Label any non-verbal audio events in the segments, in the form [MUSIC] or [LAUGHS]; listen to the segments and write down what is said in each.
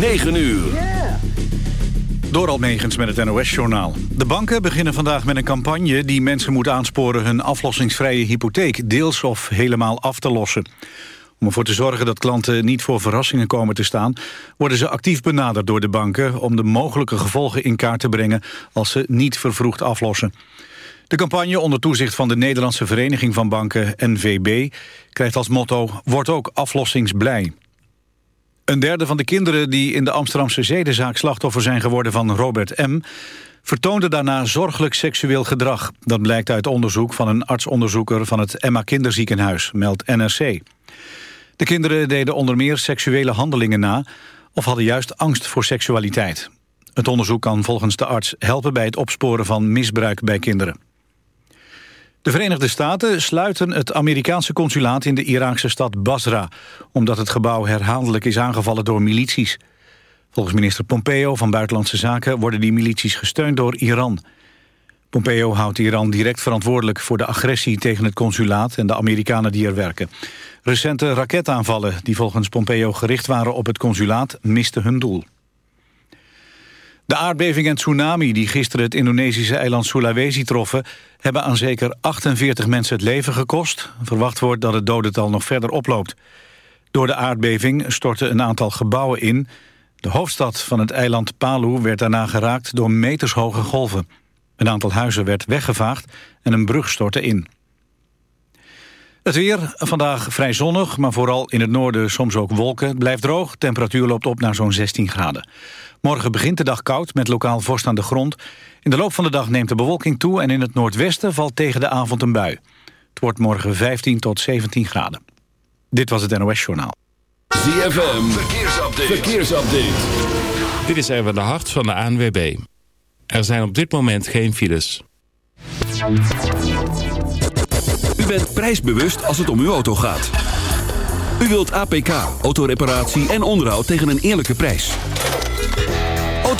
9 uur. Door Almegens met het NOS-journaal. De banken beginnen vandaag met een campagne die mensen moet aansporen... hun aflossingsvrije hypotheek deels of helemaal af te lossen. Om ervoor te zorgen dat klanten niet voor verrassingen komen te staan... worden ze actief benaderd door de banken... om de mogelijke gevolgen in kaart te brengen als ze niet vervroegd aflossen. De campagne onder toezicht van de Nederlandse Vereniging van Banken, NVB... krijgt als motto Word ook aflossingsblij. Een derde van de kinderen die in de Amsterdamse zedenzaak slachtoffer zijn geworden van Robert M. vertoonde daarna zorgelijk seksueel gedrag. Dat blijkt uit onderzoek van een artsonderzoeker van het Emma Kinderziekenhuis, meldt NRC. De kinderen deden onder meer seksuele handelingen na of hadden juist angst voor seksualiteit. Het onderzoek kan volgens de arts helpen bij het opsporen van misbruik bij kinderen. De Verenigde Staten sluiten het Amerikaanse consulaat in de Iraakse stad Basra, omdat het gebouw herhaaldelijk is aangevallen door milities. Volgens minister Pompeo van Buitenlandse Zaken worden die milities gesteund door Iran. Pompeo houdt Iran direct verantwoordelijk voor de agressie tegen het consulaat en de Amerikanen die er werken. Recente raketaanvallen die volgens Pompeo gericht waren op het consulaat misten hun doel. De aardbeving en tsunami die gisteren het Indonesische eiland Sulawesi troffen... hebben aan zeker 48 mensen het leven gekost. Verwacht wordt dat het dodental nog verder oploopt. Door de aardbeving stortten een aantal gebouwen in. De hoofdstad van het eiland Palu werd daarna geraakt door metershoge golven. Een aantal huizen werd weggevaagd en een brug stortte in. Het weer, vandaag vrij zonnig, maar vooral in het noorden soms ook wolken. Het blijft droog, temperatuur loopt op naar zo'n 16 graden. Morgen begint de dag koud met lokaal vorst aan de grond. In de loop van de dag neemt de bewolking toe... en in het noordwesten valt tegen de avond een bui. Het wordt morgen 15 tot 17 graden. Dit was het NOS Journaal. ZFM, verkeersupdate. verkeersupdate. Dit is even de hart van de ANWB. Er zijn op dit moment geen files. U bent prijsbewust als het om uw auto gaat. U wilt APK, autoreparatie en onderhoud tegen een eerlijke prijs.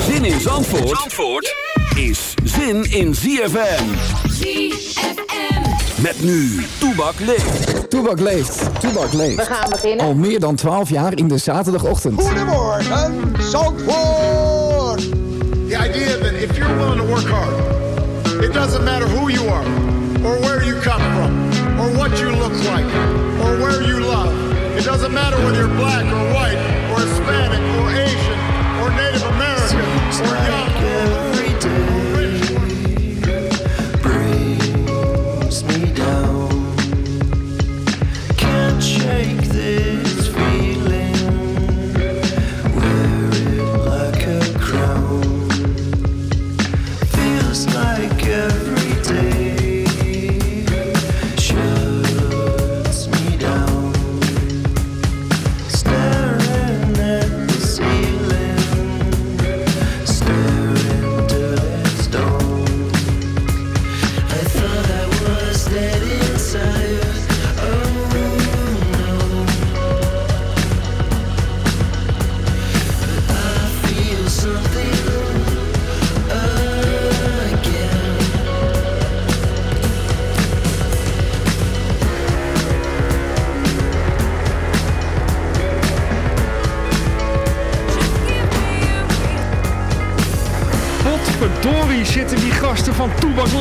Zin in Zandvoort, Zandvoort is zin in ZFM. ZFM. Met nu, Toebak leeft. Toebak leeft, Toebak leeft. We gaan beginnen. Al meer dan 12 jaar in de zaterdagochtend. Goedemorgen, Zandvoort! The idea that if you're willing to work hard, it doesn't matter who you are, or where you come from, or what you look like, or where you love. It doesn't matter whether you're black or white, American, or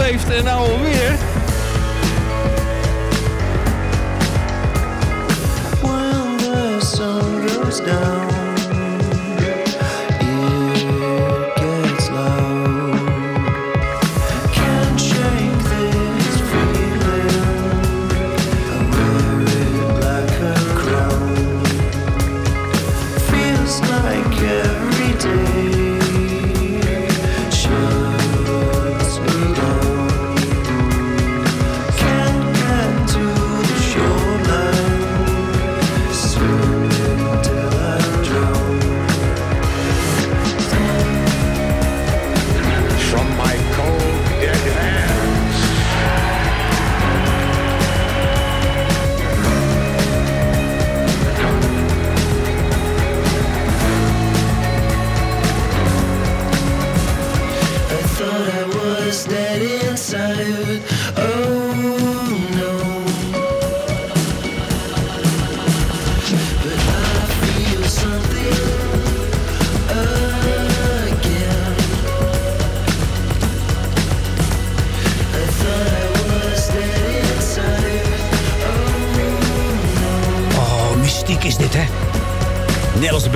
Leeft en nou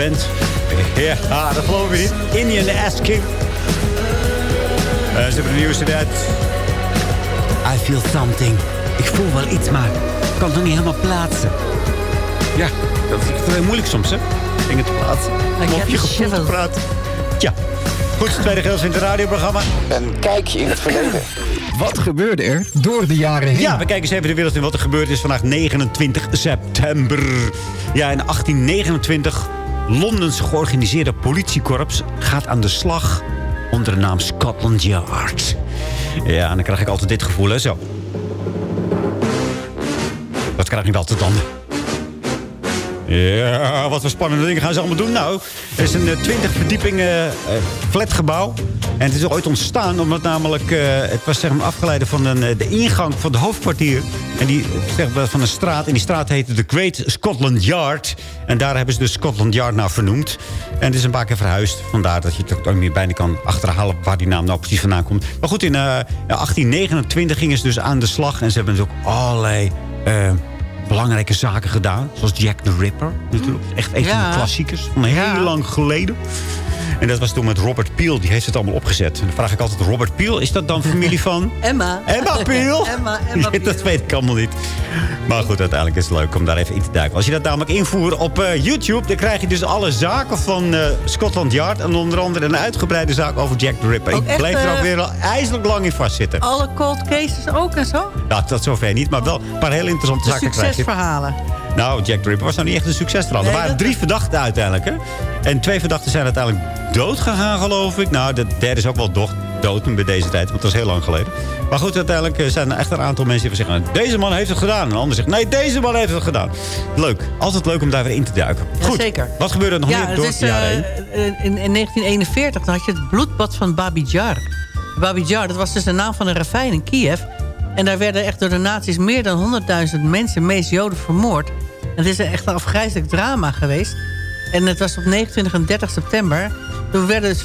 band. [LAUGHS] Ja, dat geloof ik niet. Indian Ass King. Eh, ze hebben de nieuwste uit. I feel something. Ik voel wel iets, maar ik kan het nog niet helemaal plaatsen. Ja, dat is heel moeilijk soms, hè? Dingen te plaatsen. Om op je gevoel te praten. Tja. Goed, tweede gedeelte in het radioprogramma. Een kijkje in het verleden. Wat gebeurde er door de jaren heen? Ja, we kijken eens even de wereld in wat er gebeurd is vandaag 29 september. Ja, in 1829, Londens georganiseerde politiekorps gaat aan de slag onder de naam Scotland Yard. Ja, en dan krijg ik altijd dit gevoel, hè, zo. Dat krijg ik te tanden. Ja, wat voor spannende dingen gaan ze allemaal doen? Nou, er is een eh, 20 verdieping eh, eh, flatgebouw. En het is ooit ontstaan omdat namelijk... eh, het was zeg maar afgeleid van een, de ingang van het hoofdkwartier. En die zeg maar, van een straat. En die straat heette de Great Scotland Yard. En daar hebben ze dus Scotland Yard naar vernoemd. En het is een paar keer verhuisd. Vandaar dat je het ook niet bijna kan achterhalen waar die naam nou precies vandaan komt. Maar goed, in eh, ja, 1829 gingen ze dus aan de slag. En ze hebben dus ook allerlei... eh, belangrijke zaken gedaan. Zoals Jack the Ripper natuurlijk. Echt een van de klassiekers van heel lang geleden. En dat was toen met Robert Peel. Die heeft het allemaal opgezet. En dan vraag ik altijd, Robert Peel, is dat dan familie van... [LAUGHS] Emma. Emma Peel? [LAUGHS] Emma, Emma [LAUGHS] Ja, dat weet ik allemaal niet. Maar goed, uiteindelijk is het leuk om daar even in te duiken. Als je dat namelijk invoert op eh, YouTube... dan krijg je dus alle zaken van eh, Scotland Yard. En onder andere een uitgebreide zaak over Jack the Ripper. Ook ik echt, bleef er ook eh, weer al ijzelijk lang in vastzitten. Alle cold cases ook en zo? Nou, dat zover niet, maar wel een paar heel interessante De zaken krijg je. succesverhalen. Nou, Jack the Ripper was nou niet echt een succesverhaal. er Nee, waren dat- drie verdachten uiteindelijk. Hè? En twee verdachten zijn uiteindelijk dood gegaan, geloof ik. Nou, de derde is ook wel doch- dood bij deze tijd. Want dat is heel lang geleden. Maar goed, uiteindelijk eh, zijn er echt een aantal mensen die zeggen... deze man heeft het gedaan. En een ander zegt, nee, deze man heeft het gedaan. Leuk. Altijd leuk om daar weer in te duiken. Goed. zeker. Wat gebeurde er nog Ja, meer het door de jaren eh, heen? in, in 1941 dan had je het bloedbad van Babi Jar. Babi Jar, dat was dus de naam van een ravijn in Kiev. En daar werden echt door de nazi's meer dan 100.000 mensen, meest Joden, vermoord. Het is echt een afgrijzelijk drama geweest. En het was op 29 en 30 september. Toen werden dus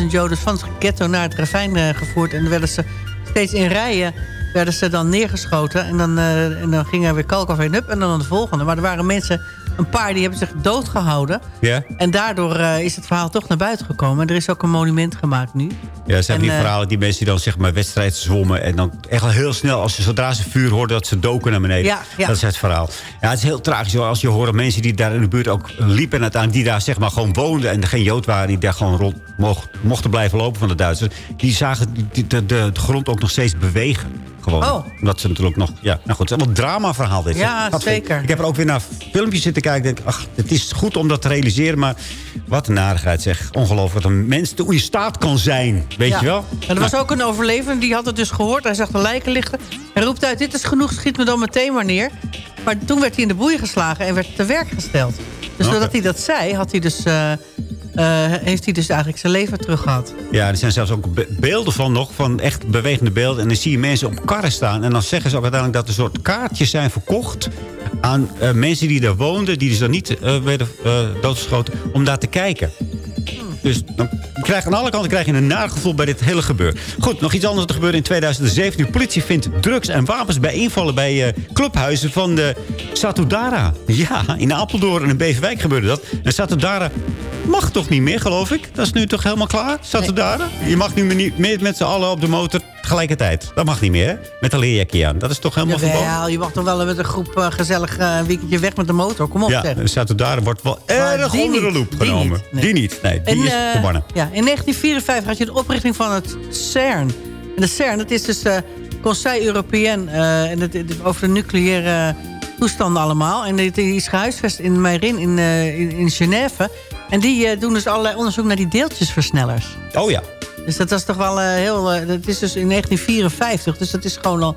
34.000 Joden van het ghetto naar het ravijn eh, gevoerd. En werden ze steeds in rijen werden ze dan neergeschoten. En dan, eh, en dan ging er weer kalk of up en dan de volgende. Maar er waren mensen, een paar, die hebben zich doodgehouden. Ja? En daardoor eh, is het verhaal toch naar buiten gekomen. En er is ook een monument gemaakt nu. Ja, zijn En, die eh, verhalen die mensen die dan zeg maar wedstrijd zwommen... en dan echt al heel snel, als ze, zodra ze vuur hoorden... dat ze doken naar beneden. Ja, ja. Dat is het verhaal. Ja, het is heel tragisch als je hoort mensen die daar in de buurt ook liepen... en die daar zeg maar gewoon woonden... en er geen Jood waren, die daar gewoon rond mocht, mochten blijven lopen van de Duitsers... die zagen de, de, de grond ook nog steeds bewegen. Gewoon. Oh. Omdat ze natuurlijk nog... Ja, nou goed, het is allemaal drama-verhaal dit. Ja, zeker. Ik heb er ook weer naar filmpjes zitten kijken. Ik denk, ach, het is goed om dat te realiseren... maar wat een narigheid zeg. Ongelooflijk wat een mens hoe in staat kan zijn. Weet Ja. je wel? En er was ook een overlevende, die had het dus gehoord. Hij zag de lijken liggen. Hij roept uit, dit is genoeg, schiet me dan meteen maar neer. Maar toen werd hij in de boei geslagen en werd te werk gesteld. Dus doordat hij dat zei, had hij dus, eh, eh, heeft hij dus eigenlijk zijn leven teruggehad. Ja, er zijn zelfs ook be- beelden van nog, van echt bewegende beelden. En dan zie je mensen op karren staan. En dan zeggen ze ook uiteindelijk dat er soort kaartjes zijn verkocht... aan eh, mensen die daar woonden, die dus dan niet eh, werden eh, doodgeschoten... om daar te kijken. Dus dan krijg, aan alle kanten krijg je een naar gevoel bij dit hele gebeuren. Goed, nog iets anders wat er gebeurde in 2017. De politie vindt drugs en wapens bij invallen bij eh, clubhuizen van de Satudara. Ja, in Apeldoorn en in Beverwijk gebeurde dat. En Satudara mag toch niet meer, geloof ik? Dat is nu toch helemaal klaar, Satudara? Je mag nu niet meer met z'n allen op de motor tegelijkertijd. Dat mag niet meer, hè? Met een leerjakje aan. Dat is toch helemaal verboden? Jawel, je mag toch wel met een groep eh, gezellig eh, een weekendje weg met de motor. Kom op Ja, zeg. Satudara wordt wel Maar erg onder de loep die genomen. niet, nee. Die niet, nee. Die En, is eh, verbannen. Ja, in 1954 had je de oprichting van het CERN. En de CERN, dat is dus Conseil Européen eh, en het, het- over de nucleaire toestanden allemaal. En die die is gehuisvest in Meirin in, eh, in, in Genève. En die eh, doen dus allerlei onderzoek naar die deeltjesversnellers. Oh ja. Dus dat was toch wel heel... dat is dus in 1954, dus dat is gewoon al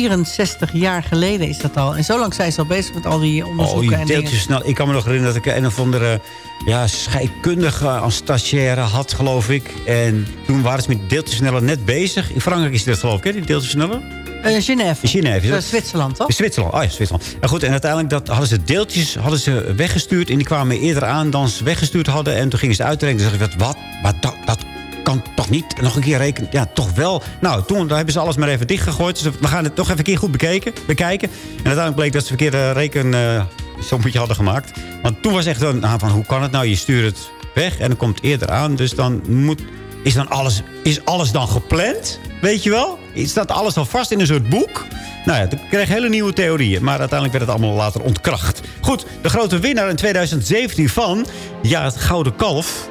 64 jaar geleden is dat al. En zo lang zijn ze al bezig met al die Oh, onderzoeken je en dingen. deeltjes snel. Ik kan me nog herinneren dat ik een of andere ja, scheikundige als stagiaire had, geloof ik. En toen waren ze met deeltjesversneller net bezig. In Frankrijk is dit geloof ik, hè, die deeltjesversneller? Eh, Genève. Genève. is Dat dat? Zwitserland, toch? Zwitserland, oh ja, Zwitserland. En goed, en uiteindelijk dat, hadden ze deeltjes hadden ze weggestuurd. En die kwamen eerder aan dan ze weggestuurd hadden. En toen gingen ze uitrekenen. Toen dacht ik, wat, wat dat, dat kan toch niet? Nog een keer rekenen? Ja, toch wel. Nou, toen hebben ze alles maar even dichtgegooid. Dus we gaan het toch even een keer goed bekeken, bekijken. En uiteindelijk bleek dat ze verkeerde sommetje hadden gemaakt. Want toen was echt een, nou, van hoe kan het nou? Je stuurt het weg en dan komt het eerder aan. Dus dan moet, is, dan alles, is alles dan gepland? Weet je wel? Staat alles al vast in een soort boek? Nou ja, ik kreeg hele nieuwe theorieën. Maar uiteindelijk werd het allemaal later ontkracht. Goed, de grote winnaar in 2017 van... Ja, het Gouden Kalf.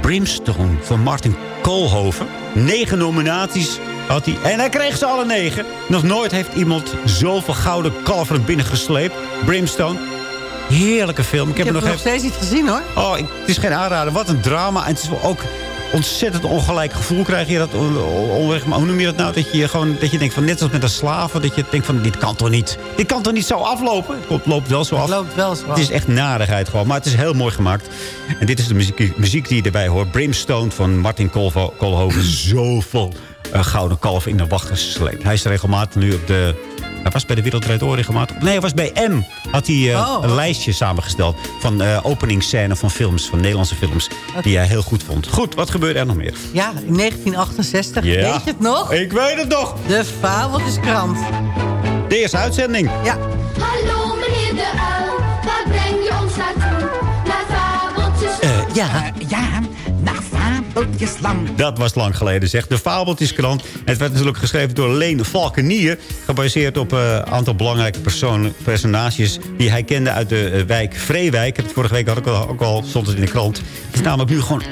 Brimstone van Martin Koolhoven. Negen nominaties had hij. En hij kreeg ze alle negen. Nog nooit heeft iemand zoveel Gouden Kalveren binnengesleept. Brimstone. Heerlijke film. Ik heb, Ik hem nog het nog even... steeds niet gezien hoor. Oh, ik- het is geen aanrader. Wat een drama. En het is ook ontzettend ongelijk gevoel krijg je dat on, onweg. Maar hoe noem je dat nou? Dat je gewoon dat je denkt van net als met een slaven. Dat je denkt van dit kan toch niet. Dit kan toch niet zo aflopen. Het loopt wel zo af. Het loopt wel zo Het is echt narigheid gewoon. Maar het is heel mooi gemaakt. En dit is de muziek, muziek die je erbij hoort. Brimstone van Martin Koolhoven. Zoveel eh, gouden kalf in de wacht gesleept. Hij is regelmatig nu op de... Hij was bij de Wereld Draait Door regelmatig. Nee, hij was bij M. Had hij eh, Oh. een lijstje samengesteld van eh openingsscènes van films, van Nederlandse films, die hij heel goed vond. Goed, wat gebeurde er nog meer? Ja, in 1968. Ja. Weet je het nog? Ik weet het nog. De Fabeltjeskrant. De eerste uitzending. Ja. Hallo meneer de uil, waar breng je ons naartoe? Naar fabeltjes. Eh, ja. ja, Dat was lang geleden, zegt de Fabeltjeskrant. Het werd natuurlijk geschreven door Leen Valkenier. Gebaseerd op eh, een aantal belangrijke personen, personages... die hij kende uit de eh, wijk Vreewijk. Vorige week had ik al, ook al stond het in de krant. Het is namelijk nu gewoon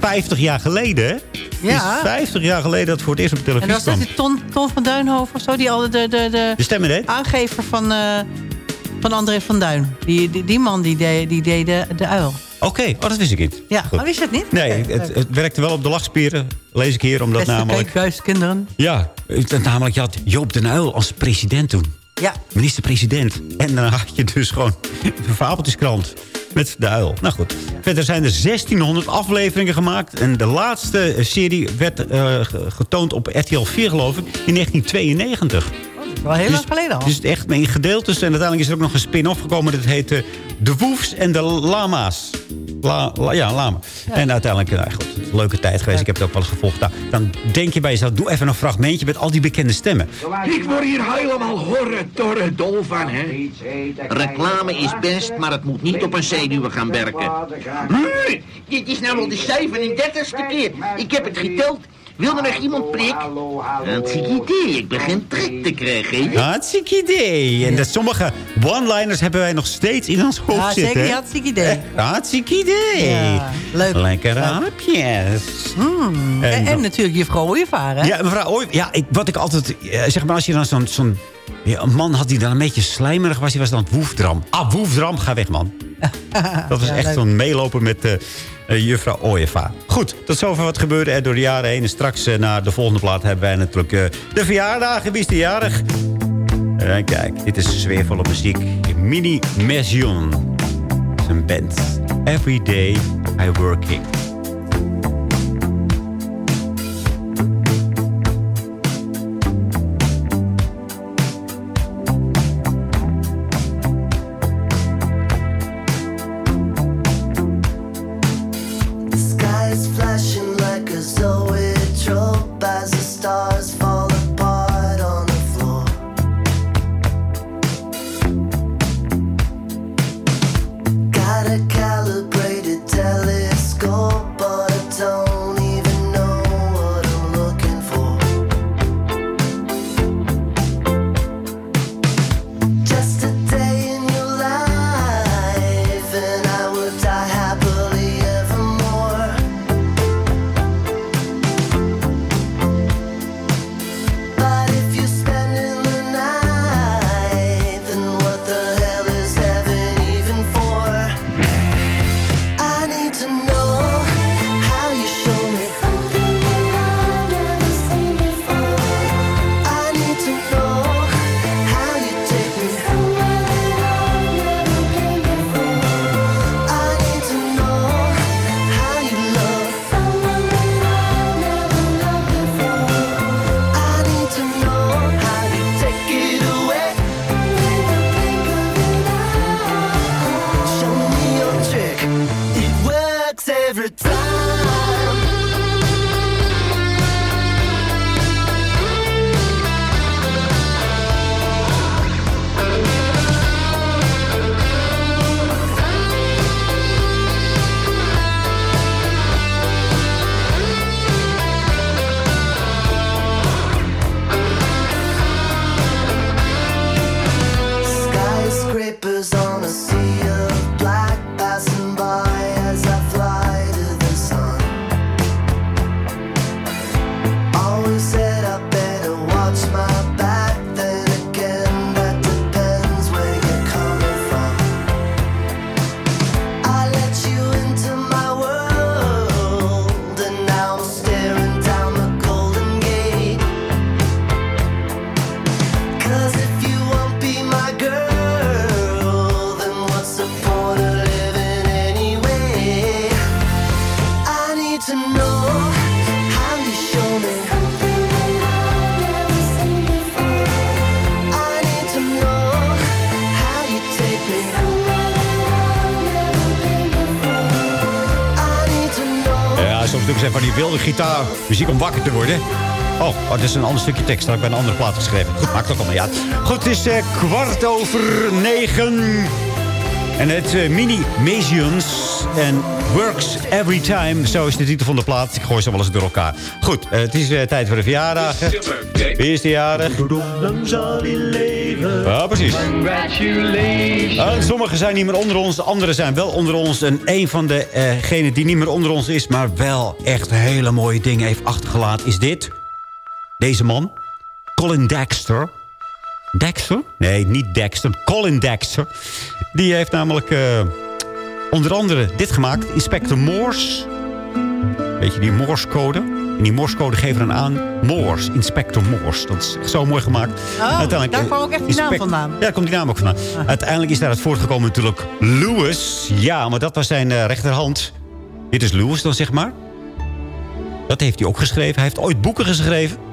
50 jaar geleden, hè? Ja. Is 50 jaar geleden dat het voor het eerst op En televisie dat was kwam. dat die Ton, Ton van Duinhoven of zo? Die al de, de, de, De stemmen deed? aangever van, eh, van André van Duin. Die, die, die man die deed, die deed de, de uil. Oké, oh, dat wist ik niet. Ja, Goed. maar wist je het niet? Nee, het, het werkte wel op de lachspieren, lees ik hier. Omdat Beste namelijk... kijkbuiskinderen. Ja, het, namelijk je had Joop den Uyl als president toen. Ja. Minister-president. En dan had je dus gewoon een fabeltjeskrant met de uil. Nou goed. Verder zijn er 1600 afleveringen gemaakt. En de laatste serie werd eh, ge- getoond op RTL 4, geloof ik, in 1992. Wel heel lang geleden al. Dus het echt in gedeeltes. En uiteindelijk is er ook nog een spin-off gekomen. Dat heette De Woefs en de Lama's. La, la- ja, lama. En uiteindelijk, nou goed, het is een leuke tijd geweest. Ik heb het ook wel eens gevolgd. Nou, dan denk je bij jezelf, doe even een fragmentje met al die bekende stemmen. Ik word hier helemaal horre torre dol van, hè. Reclame is best, maar het moet niet op een zenuwen gaan werken. Hm, dit is nou al de 37ste keer. Ik heb het geteld. Wil er nog iemand prik? Hartstikke idee, ik begin trek te krijgen. Hartstikke idee. En dat sommige one-liners hebben wij nog steeds in ons hoofd Ja, zitten. zeker die hartstikke idee. Hartstikke idee. Ja, leuk. Lekkere hapjes. Mm. En, en natuurlijk juffrouw Ooievaar, hè? Ja, mevrouw Ooy, ja, ik, wat ik altijd... eh, Zeg maar, als je dan zo'n... zo'n ja, een man had die dan een beetje slijmerig was, die was dan Woefdram. Ah, Woefdram, ga weg, man. [LAUGHS] Dat was Ja, echt zo'n meelopen met eh, eh, juffrouw Ooyevaar. Goed, tot zover wat gebeurde er door de jaren heen. En straks eh, naar de volgende plaat hebben wij natuurlijk eh, de verjaardagen. Wie is de jarig? En kijk, dit is sfeervolle muziek. Mini Maison. Dat is een band. Every day I working. zijn van die wilde gitaar muziek om wakker te worden. Oh, oh is een ander stukje tekst. Dat heb ik bij een andere plaat geschreven. Goed, maakt ook allemaal uit. Goed, het is eh, kwart over negen. En het eh, Mini Masions en Works Every Time. Zo is de titel van de plaat. Ik gooi ze wel eens door elkaar. Goed, eh, het is eh, tijd voor de verjaardagen. Wie is de jarig? Ja, precies. En sommigen zijn niet meer onder ons, de anderen zijn wel onder ons. En een van degenen die niet meer onder ons is... maar wel echt hele mooie dingen heeft achtergelaten, is dit. Deze man, Colin Dexter. Dexter? Nee, niet Dexter. Colin Dexter. Die heeft namelijk eh, onder andere dit gemaakt. Inspector Morse. Weet je, die Morse-code. En die Morse-code geven dan aan Morse. Inspector Morse. Dat is echt zo mooi gemaakt. Oh, daar kwam ook echt die naam vandaan. Ja, daar komt die naam ook vandaan. Uiteindelijk is daaruit voortgekomen natuurlijk Lewis. Ja, maar dat was zijn eh, rechterhand. Dit is Lewis dan, zeg maar. Dat heeft hij ook geschreven. Hij heeft ooit boeken geschreven.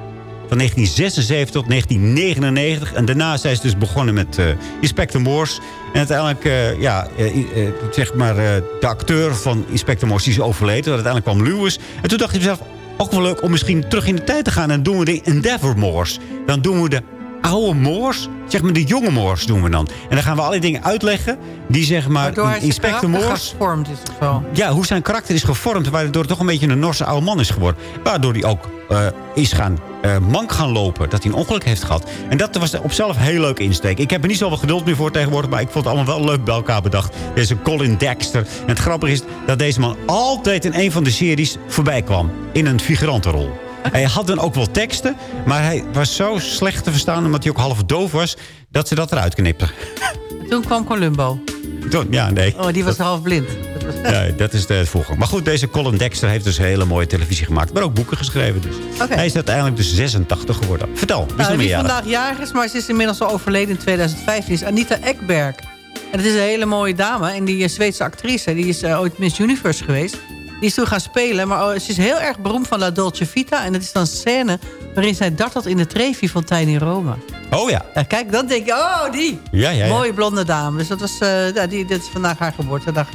Van 1976 tot 1999. En daarna zijn ze dus begonnen met eh, Inspector Morse. En uiteindelijk, eh, ja, eh, zeg maar, de acteur van Inspector Morse is overleden. Uiteindelijk kwam Lewis. En toen dacht hij zelf, ook wel leuk om misschien terug in de tijd te gaan. En doen we de Endeavour Morse. Dan doen we de oude Morse, zeg maar de jonge Morse doen we dan. En dan gaan we alle dingen uitleggen die zeg maar Waardoor Inspector Morse... gevormd is of zo. Ja, hoe zijn karakter is gevormd. Waardoor het toch een beetje een Norse oude man is geworden. Waardoor hij ook eh, is gaan eh, mank gaan lopen. Dat hij een ongeluk heeft gehad. En dat was op zelf heel leuk insteek. Ik heb er niet zoveel geduld meer voor tegenwoordig. Maar ik vond het allemaal wel leuk bij elkaar bedacht. Deze Colin Dexter. En het grappige is dat deze man altijd in een van de series voorbij kwam. In een figurantenrol. Hij had dan ook wel teksten. Maar hij was zo slecht te verstaan. Omdat hij ook half doof was. Dat ze dat eruit knipte. Toen kwam Columbo. Toen- Ja, nee. Oh, die was half blind. Dat [LAUGHS] Ja, dat is de voorgang. Maar goed, deze Colin Dexter heeft dus hele mooie televisie gemaakt. Maar ook boeken geschreven dus. Hij is uiteindelijk dus 86 geworden. Vertel, wie is Nou, meer vandaag jarig is, maar ze is inmiddels al overleden in 2015, is Anita Ekberg. En het is een hele mooie dame. En die eh, Zweedse actrice, die is eh, ooit Miss Universe geweest. Die is toen gaan spelen, maar oh, ze is heel erg beroemd van La Dolce Vita. En dat is dan een scène waarin zij dartelt in de Trevi-fontein in Rome. Oh ja. Ja, kijk, dan denk je, oh, die. Ja. Mooie blonde dame. Dus dat was, eh, ja, die, dit is vandaag haar geboortedag.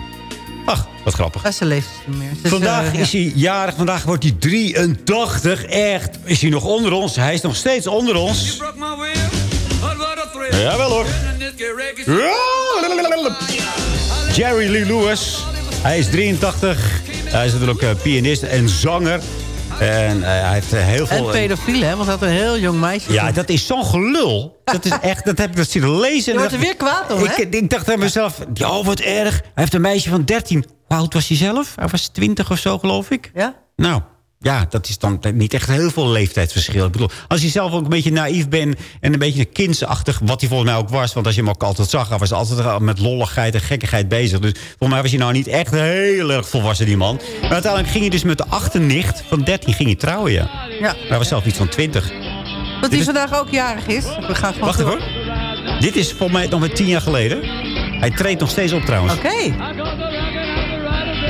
Ach, wat grappig. Leeft niet meer. Dus, Vandaag eh, ja. is hij jarig. Vandaag wordt hij 83. Echt. Is hij nog onder ons? Hij is nog steeds onder ons. Ja, wel hoor. Jerry Lee Lewis. Hij is 83. Hij is natuurlijk eh, pianist en zanger. En eh, hij heeft eh, heel veel... En pedofiel, hè? Want hij had een heel jong meisje. Ja, dat is zo'n gelul. Dat is echt, dat heb ik dat zitten lezen. Je wordt er weer kwaad om, ik, hè? ik dacht aan mezelf, oh wat erg. Hij heeft een meisje van 13. Hoe oud was hij zelf? Hij was 20 of zo, geloof ik. Ja? Nou, ja, dat is dan niet echt heel veel leeftijdsverschil. Ik bedoel, als je zelf ook een beetje naïef bent... en een beetje kindsachtig, wat hij volgens mij ook was... want als je hem ook altijd zag, hij was altijd met lolligheid en gekkigheid bezig. Dus volgens mij was hij nou niet echt heel erg volwassen, die man. Maar uiteindelijk ging hij dus met de achternicht van 13 ging hij trouwen, ja. Ja. Hij was zelf iets van 20. Dat hij vandaag ook jarig is. We gaan gewoon Wacht even hoor. Dit is volgens mij nog maar tien jaar geleden. Hij treedt nog steeds op trouwens. Oké.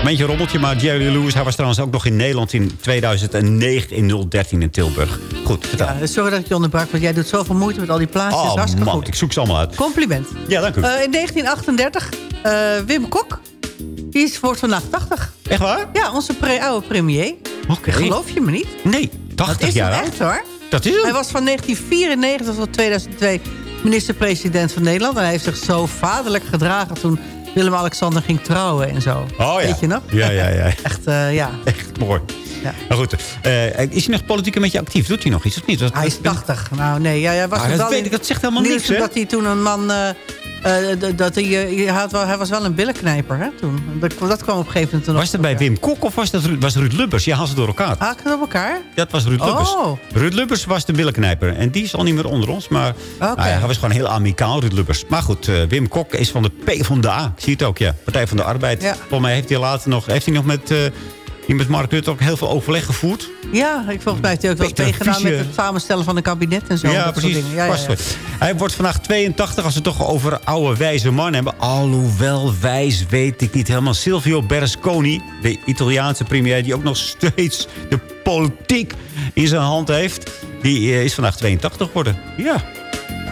Een beetje rommeltje, maar Jerry Lewis... hij was trouwens ook nog in Nederland in 2009 in 013 in Tilburg. Goed, vertel. Ja, sorry dat ik je onderbrak, want jij doet zoveel moeite met al die plaatjes. oh Hartstikke man, goed. ik zoek ze allemaal uit. Compliment. Ja, dank u. Eh, in 1938, eh, Wim Kok. Die is, wordt vandaag 80. Echt waar? Ja, onze pre oude premier. Oké. Geloof je me niet? Nee, 80 Dat is jaar hem oud. echt hoor. Dat is hem. Hij was van 1994 tot 2002 minister-president van Nederland. En hij heeft zich zo vaderlijk gedragen toen Willem-Alexander ging trouwen en zo. Oh ja. Weet je nog? Ja, ja, ja. [LAUGHS] Echt, eh, ja. Echt mooi. Ja. Maar goed, eh, is hij nog politiek een beetje actief? Doet hij nog iets of niet? Dat- Hij is 80. Nou nee, ja, hij was Ah, dat weet in ik, dat zegt helemaal niks, hè? Dat hij toen een man... eh, dat hij, eh, hij, had wel, hij was wel een billenknijper, hè, toen. Dat, dat kwam op een gegeven moment Was dat bij Wim Kok of was dat was Ruud Lubbers? Ja, haal ze door elkaar. Haken het op elkaar? Dat was Ruud Lubbers. Oh. Ruud Lubbers was de billenknijper. En die is al niet meer onder ons. Maar nou ja, hij was gewoon heel amicaal, Ruud Lubbers. Maar goed, eh, Wim Kok is van de PvdA. Ik zie het ook, ja. Partij van de Arbeid. Ja. Volgens mij heeft hij later nog, heeft hij nog met, die met Mark Rutte ook heel veel overleg gevoerd. Ja, ik volgens mij heeft hij ook wel meegedaan met het samenstellen van een kabinet en zo. ja, precies. dingen. Ja, ja. Hij wordt vandaag 82 als we het toch over oude wijze man hebben. Alhoewel wijs weet ik niet helemaal. Silvio Berlusconi, de Italiaanse premier... die ook nog steeds de politiek in zijn hand heeft... die eh, is vandaag 82 geworden. Ja.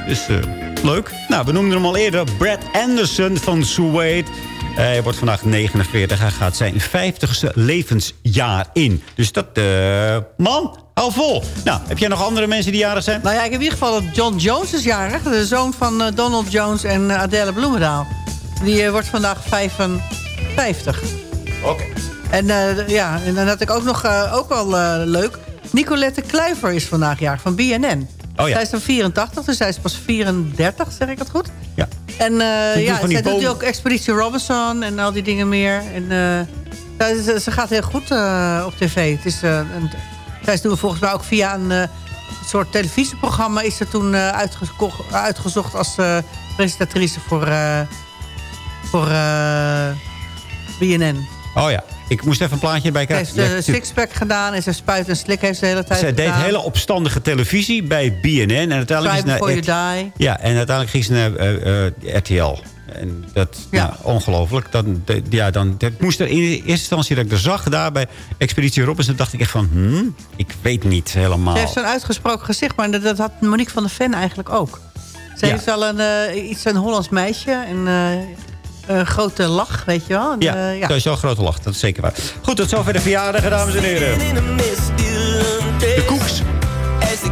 Dus eh, Leuk. Nou, we noemden hem al eerder. Brad Anderson van Suede. Hij wordt vandaag 49. Hij gaat zijn 50ste levensjaar in. Dus dat... eh, man, hou vol. Nou, heb jij nog andere mensen die jarig zijn? Nou ja, ik heb in ieder geval dat John Jones is jarig. De zoon van eh, Donald Jones en eh, Adele Bloemendaal. Die wordt vandaag 55. Oké. En ja, en dan had ik ook nog, ook wel leuk... Nicolette Kluiver is vandaag jarig van BNN. Oh ja. Zij is dan 84, dus zij is pas 34, zeg ik dat goed? Ja. En eh, ja, zij doet ook Expeditie Robinson en al die dingen meer. En eh, zij- ze, ze gaat heel goed eh, op tv. Het is, een, zij is toen volgens mij ook via een soort televisieprogramma... is ze toen uitgezocht als presentatrice voor, voor BNN. Oh ja. Ik moest even een plaatje bij Ze kijken. heeft Ja, een sixpack gedaan en ze spuit en slik heeft ze de hele tijd Zij deed hele opstandige televisie bij BNN. En uiteindelijk Try is ze Before naar Die. Ja, en uiteindelijk ging ze naar eh, eh, RTL. En dat, ja. ongelooflijk. Dan, de- ja, dan, dat moest er in eerste instantie dat ik er zag, daar bij Expeditie Robinson, dacht ik echt van, hmm, ik weet niet helemaal. Ze heeft zo'n uitgesproken gezicht, maar dat, dat had Monique van der Ven eigenlijk ook. Ze Ja. heeft wel een, eh, iets een Hollands meisje en een grote lach, weet je wel. En, Ja, eh, ja. dat is wel een grote lach, dat is zeker waar. Goed, tot zover de verjaardag, dames en heren. De koeks. As the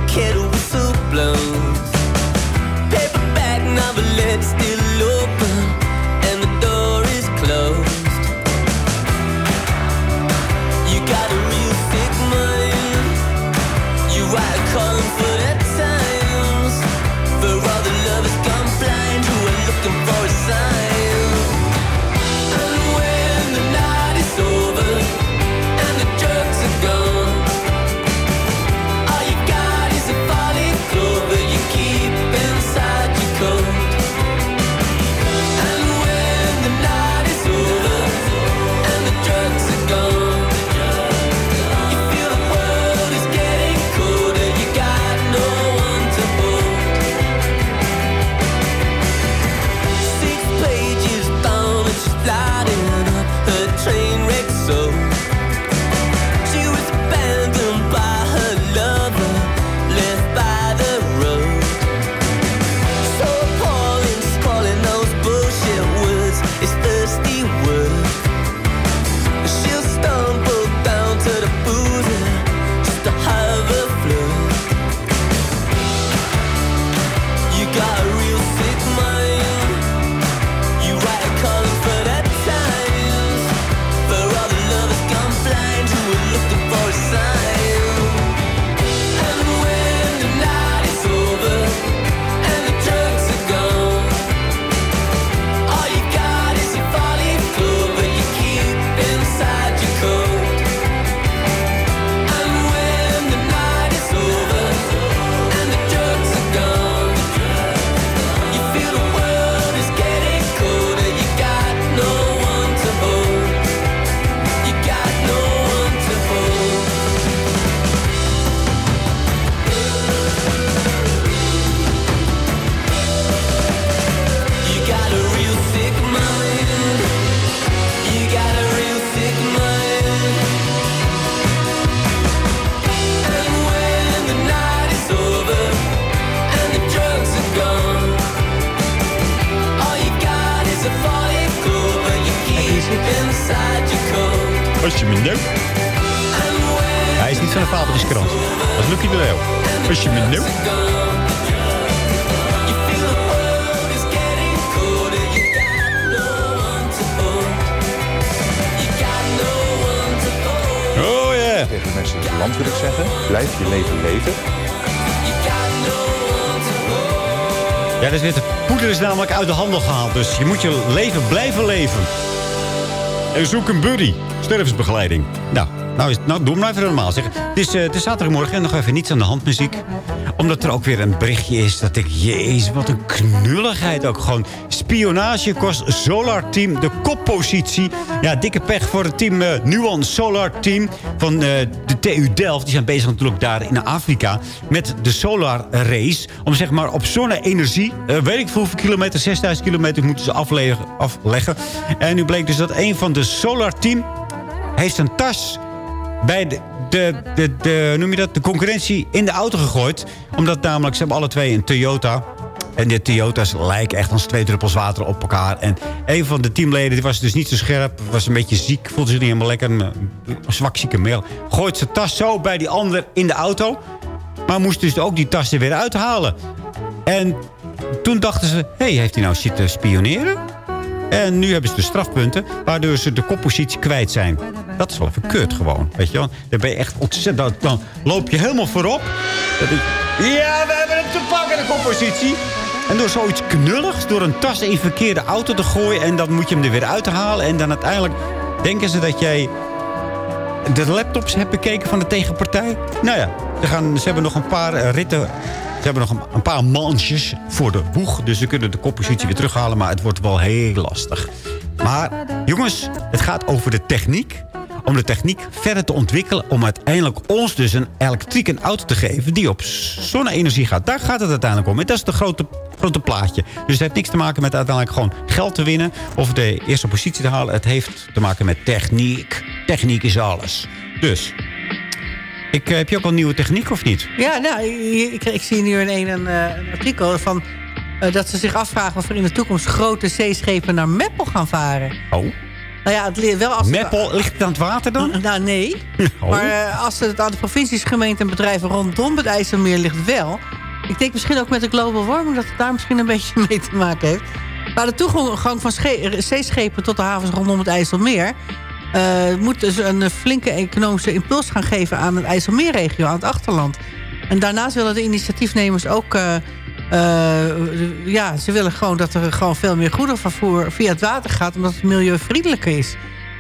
Ja, dus de poeder is namelijk uit de handel gehaald. Dus je moet je leven blijven leven. En zoek een buddy. Stervensbegeleiding. Nou, nou, is, nou doe maar even normaal zeggen. Het is, eh, het zaterdagmorgen en nog even niets aan de hand muziek. Omdat er ook weer een berichtje is dat ik... Jezus, wat een knulligheid ook gewoon. Spionage kost Solar Team de koppositie. Ja, dikke pech voor het team eh, Nuon Solar Team van eh, de TU Delft. Die zijn bezig natuurlijk daar in Afrika met de Solar Race. Om zeg maar op zonne-energie, eh, weet ik hoeveel kilometer, 6000 kilometer moeten ze afleggen, afleggen. En nu bleek dus dat een van de Solar Team heeft een tas bij de, de, de, noem je dat, de concurrentie in de auto gegooid. Omdat namelijk, ze hebben alle twee een Toyota. En de Toyota's lijken echt als twee druppels water op elkaar. En een van de teamleden die was dus niet zo scherp. Was een beetje ziek. Voelde zich niet helemaal lekker. Een, een zwak zieke mail. Gooit zijn tas zo bij die ander in de auto. Maar moest dus ook die tas er weer uithalen. En toen dachten ze... Hé, hey, heeft hij nou zitten spioneren? En nu hebben ze de strafpunten, waardoor ze de koppositie kwijt zijn. Dat is wel even gewoon, weet je wel. Dan ben je echt ontzettend... Dan, loop je helemaal voorop. Je, ja, we hebben het te pakken, de koppositie. En door zoiets knulligs, door een tas in verkeerde auto te gooien... en dan moet je hem er weer uithalen. En dan uiteindelijk denken ze dat jij de laptops hebt bekeken van de tegenpartij. Nou ja, ze, gaan, ze hebben nog een paar eh, ritten... Ze hebben nog een, paar manches voor de boeg. Dus ze kunnen de koppositie weer terughalen. Maar het wordt wel heel lastig. Maar jongens, het gaat over de techniek. Om de techniek verder te ontwikkelen. Om uiteindelijk ons dus een elektrische auto te geven. Die op zonne-energie gaat. Daar gaat het uiteindelijk om. Dat is het grote, grote plaatje. Dus het heeft niks te maken met uiteindelijk gewoon geld te winnen. Of de eerste positie te halen. Het heeft te maken met techniek. Techniek is alles. Dus ik, eh, heb je ook al nieuwe techniek of niet? Ja, nou, ik, ik zie nu in een, een, eh, een artikel van... eh, dat ze zich afvragen of er in de toekomst grote zeeschepen naar Meppel gaan varen. Oh. Nou ja, het leert wel als... Meppel, ligt het aan het water dan? Nou, nee. Oh. Maar als het aan de provincies, gemeenten en bedrijven rondom het IJsselmeer ligt wel. Ik denk misschien ook met de global warming dat het daar misschien een beetje [LAUGHS] mee te maken heeft. Maar de toegang van sche- zeeschepen tot de havens rondom het IJsselmeer... eh, moet dus een flinke economische impuls gaan geven aan het IJsselmeerregio, aan het achterland. En daarnaast willen de initiatiefnemers ook... eh, eh, ja, ze willen gewoon dat er gewoon veel meer goederenvervoer via het water gaat... omdat het milieuvriendelijker is.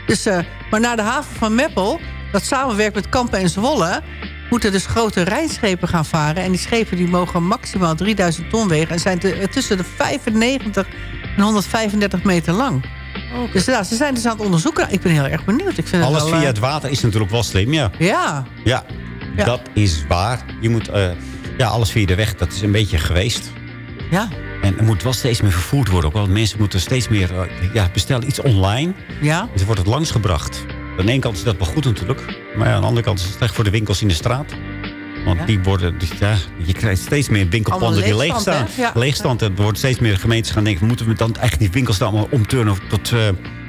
Dus, maar naar de haven van Meppel, dat samenwerkt met Kampen en Zwolle... moeten dus grote rijschepen gaan varen. En die schepen die mogen maximaal 3000 ton wegen... en zijn tussen de 95 en 135 meter lang. Dus ja, ze zijn dus aan het onderzoeken. Ik ben heel erg benieuwd. Ik vind Alles het wel, via eh, het water is natuurlijk wel slim, ja. Ja, Ja, Ja. dat is waar. Je moet, eh, ja, alles via de weg, dat is een beetje geweest. ja, En er moet wel steeds meer vervoerd worden. Ook wel. Mensen moeten steeds meer eh, ja, bestellen iets online. ja. Dus wordt het langsgebracht. Aan de ene kant is dat wel goed natuurlijk. Maar ja, aan de andere kant is het slecht voor de winkels in de straat. Want Ja. die worden, dus ja, je krijgt steeds meer winkelpanden die Allemaal leeg staan. leegstand? Ja. Er worden steeds meer gemeentes gaan denken... moeten we dan echt die winkels dan allemaal omturnen tot eh,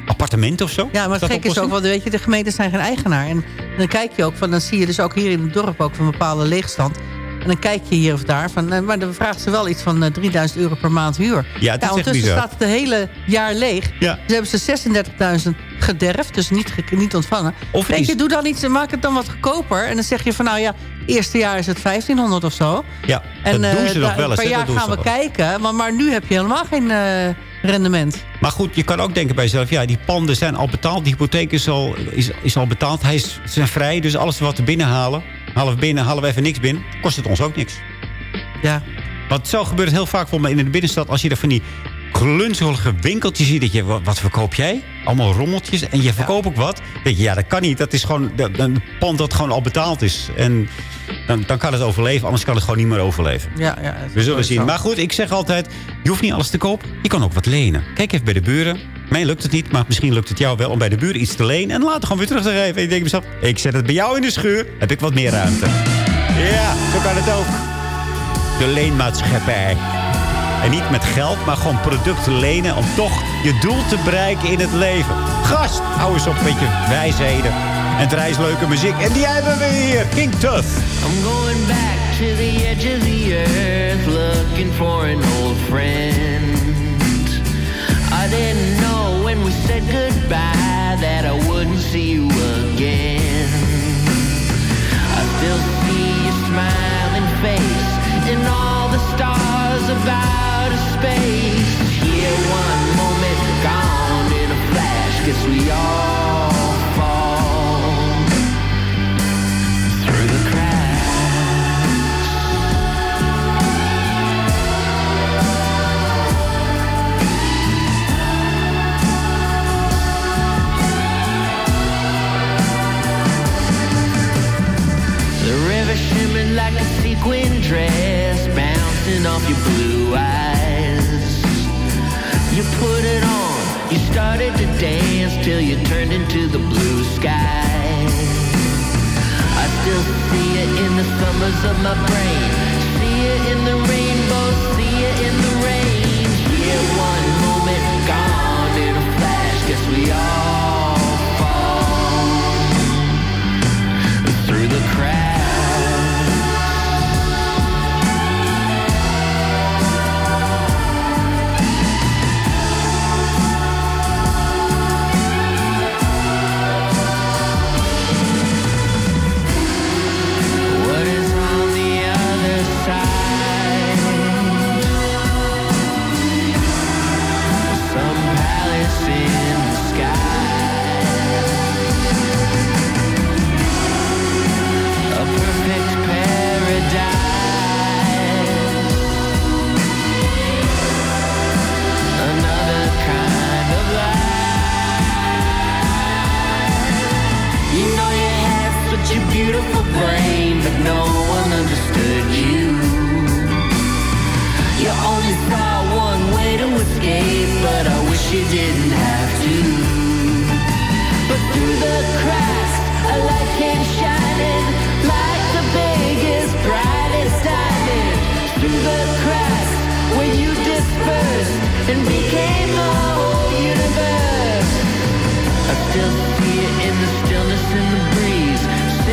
appartementen of zo? Ja, maar het gekke is ook, want weet je, de gemeenten zijn geen eigenaar. En dan kijk je ook van, dan zie je dus ook hier in het dorp ook van een bepaalde leegstand. En dan kijk je hier of daar van, eh, maar dan vragen ze wel iets van eh, 3000 euro per maand huur. Ja, het is echt ondertussen staat het het hele jaar leeg. Ja. Dus hebben ze 36.000 gederfd, dus niet, niet ontvangen. Of Denk is- je, doe dan iets, maak het dan wat goedkoper. En dan zeg je van, nou ja, eerste jaar is het 1500 of zo. Ja, En dat doen eh, ze nog wel eens. per jaar gaan we wel. kijken. Maar, maar nu heb je helemaal geen eh, rendement. Maar goed, je kan ook denken bij jezelf... ja, die panden zijn al betaald. Die hypotheek is al, is, is al betaald. Hij is, zijn vrij, dus alles wat we binnenhalen... we binnen, halen we even niks binnen... kost het ons ook niks. Ja. Want zo gebeurt het heel vaak voor me in de binnenstad... als je er van die glunzelige winkeltjes ziet... dat je, wat, wat verkoop jij? Allemaal rommeltjes en je verkoopt ook wat. denk je, ja, dat kan niet. Dat is gewoon een pand dat gewoon al betaald is. En dan, dan kan het overleven, anders kan het gewoon niet meer overleven. Ja, ja, We zullen zo. zien. Maar goed, ik zeg altijd, je hoeft niet alles te kopen. Je kan ook wat lenen. Kijk even bij de buren. Mij lukt het niet, maar misschien lukt het jou wel om bij de buren iets te lenen. En later gewoon weer terug te geven. Denkt bij mezelf, ik zet het bij jou in de schuur. Heb ik wat meer ruimte. Ja, zo kan het ook. De leenmaatschappij. En niet met geld, maar gewoon producten lenen... om toch je doel te bereiken in het leven. Gast, hou eens op met je wijsheden. En eens leuke muziek. En die hebben we hier, King Tuff. I'm going back to the edge of the earth, looking for an old friend. We said goodbye that I wouldn't see you again. I still see your smiling face in all the stars of outer space. Here one moment, gone in a flash. Guess we all like a sequin dress, bouncing off your blue eyes. You put it on, you started to dance till you turned into the blue sky. I still see it in the summers of my brain. blame, but no one understood you. You only saw one way to escape, but I wish you didn't have to. But through the cracks, a light came shining like the biggest, brightest diamond. Through the cracks, when you dispersed and became a whole universe, I still see it in the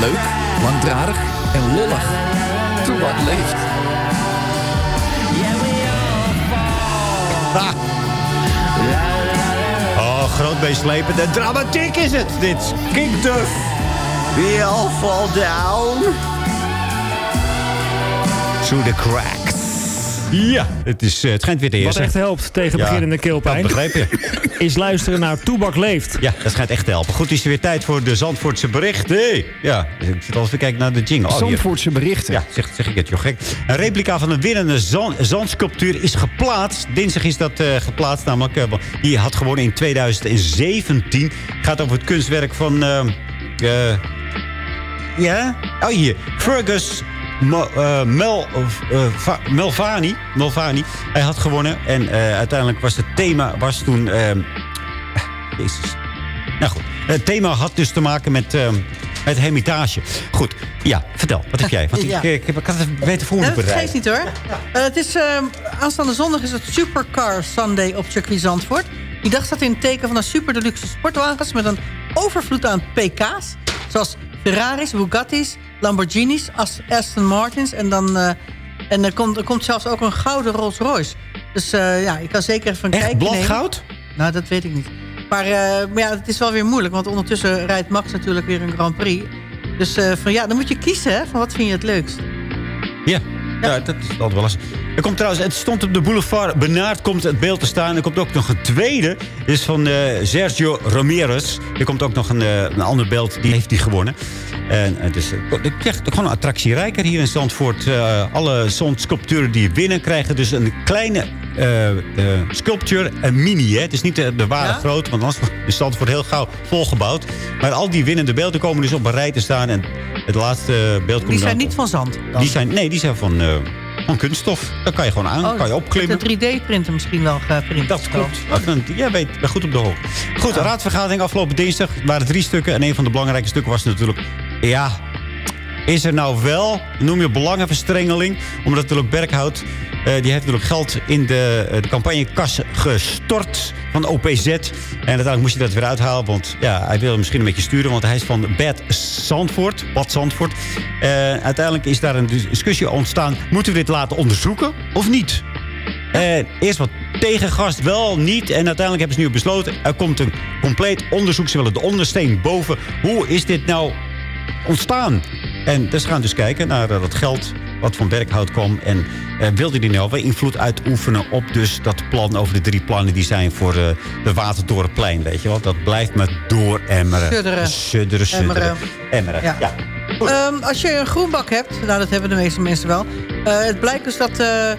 Leuk, langdradig en lollig. Toebak leeft. Ah. Oh, groot meeslepen. De dramatiek is het. Dit King Duff. We all fall down. Through the cracks. Ja, het, is, eh, het schijnt weer te Wat eerste. echt helpt tegen Ja, beginnende keelpijn... Dat begreep je. [LAUGHS] is luisteren naar Toebak Leeft. Ja, dat schijnt echt te helpen. Goed, is er weer tijd voor de Zandvoortse berichten. Hey. Ja, ik zit al even kijken naar de jingle. Oh. Zandvoortse berichten. Ja, zeg, zeg ik het, joh gek. Een replica van een winnende zand, zandsculptuur is geplaatst. Dinsdag is dat eh, geplaatst, namelijk. eh, die had gewonnen in 2017. Gaat over het kunstwerk van... eh, ja? Oh, hier. Fergus Eh, Mel, Va- Melvani. Melvani. Hij had gewonnen. En eh, uiteindelijk was het thema... was toen... Jezus. Nou goed. Het thema had dus te maken met... met hermitage. Goed, ja, vertel. Wat heb jij? Want ik, Ja. ik, ik, had het weten voor me dat bereid. vergeet niet hoor. Het is, aanstaande zondag is het Supercar Sunday op circuit Zandvoort. Die dag staat in het teken van een super deluxe sportwagens... met een overvloed aan pk's. Zoals Ferraris, Bugattis, Lamborghinis, As- Aston Martins... en dan eh, en er, komt, er komt zelfs ook een gouden Rolls Royce. Dus eh, ja, je kan zeker even een Echt kijkje nemen. goud? Nou, dat weet ik niet. Maar, eh, maar ja, het is wel weer moeilijk. Want ondertussen rijdt Max natuurlijk weer een Grand Prix. Dus van, ja, dan moet je kiezen, hè. Van wat vind je het leukst? Ja. Ja, dat is altijd wel eens. Er komt trouwens, het stond op de boulevard. Benaard komt het beeld te staan. Er komt ook nog een tweede. Dit is van eh, Sergio Ramirez. Er komt ook nog een, eh, een ander beeld. Die heeft hij gewonnen. En het is eh, ik zeg, gewoon een attractierijker hier in Zandvoort. Eh, alle zandsculpturen die winnen krijgen dus een kleine eh, eh, sculpture. Een mini, hè. Het is niet de, de ware Ja? grote. Want anders is Zandvoort heel gauw volgebouwd. Maar al die winnende beelden komen dus op een rij te staan. En het laatste beeld komt Die zijn dan- niet van zand. dan. die zijn, nee, die zijn van, eh, van kunststof. Daar kan je gewoon aan, Oh, kan je opklimmen. De 3D-printer misschien wel geprint. Dat klopt. Jij weet, ben goed op de hoogte. Goed, raadsvergadering afgelopen dinsdag. Er waren drie stukken. En een van de belangrijke stukken was natuurlijk... Ja, is er nou wel, noem je belangenverstrengeling... omdat natuurlijk Berghout... eh, die heeft natuurlijk geld in de, eh, de campagnekas gestort van OPZ. En uiteindelijk moest hij dat weer uithalen. Want ja, hij wilde misschien een beetje sturen. Want hij is van Bad Zandvoort. Bad Zandvoort. Eh, uiteindelijk is daar een discussie ontstaan. Moeten we dit laten onderzoeken of niet? Eerst wat tegengas, wel niet. En uiteindelijk hebben ze nu besloten... er komt een compleet onderzoek. Ze willen de ondersteen boven. Hoe is dit nou ontstaan? En dus gaan dus kijken naar dat geld wat van Berkhout kwam. En eh, wilde die nou wel invloed uitoefenen op dus dat plan... over de drie plannen die zijn voor eh, de Watertorenplein. Weet je wel? Dat blijft maar dooremmeren. Sudderen. Sudderen, sudderen. Emmeren. Emmeren, ja. Ja. Ehm, als je een groenbak hebt, nou dat hebben de meeste mensen wel. Eh, het blijkt dus dat de,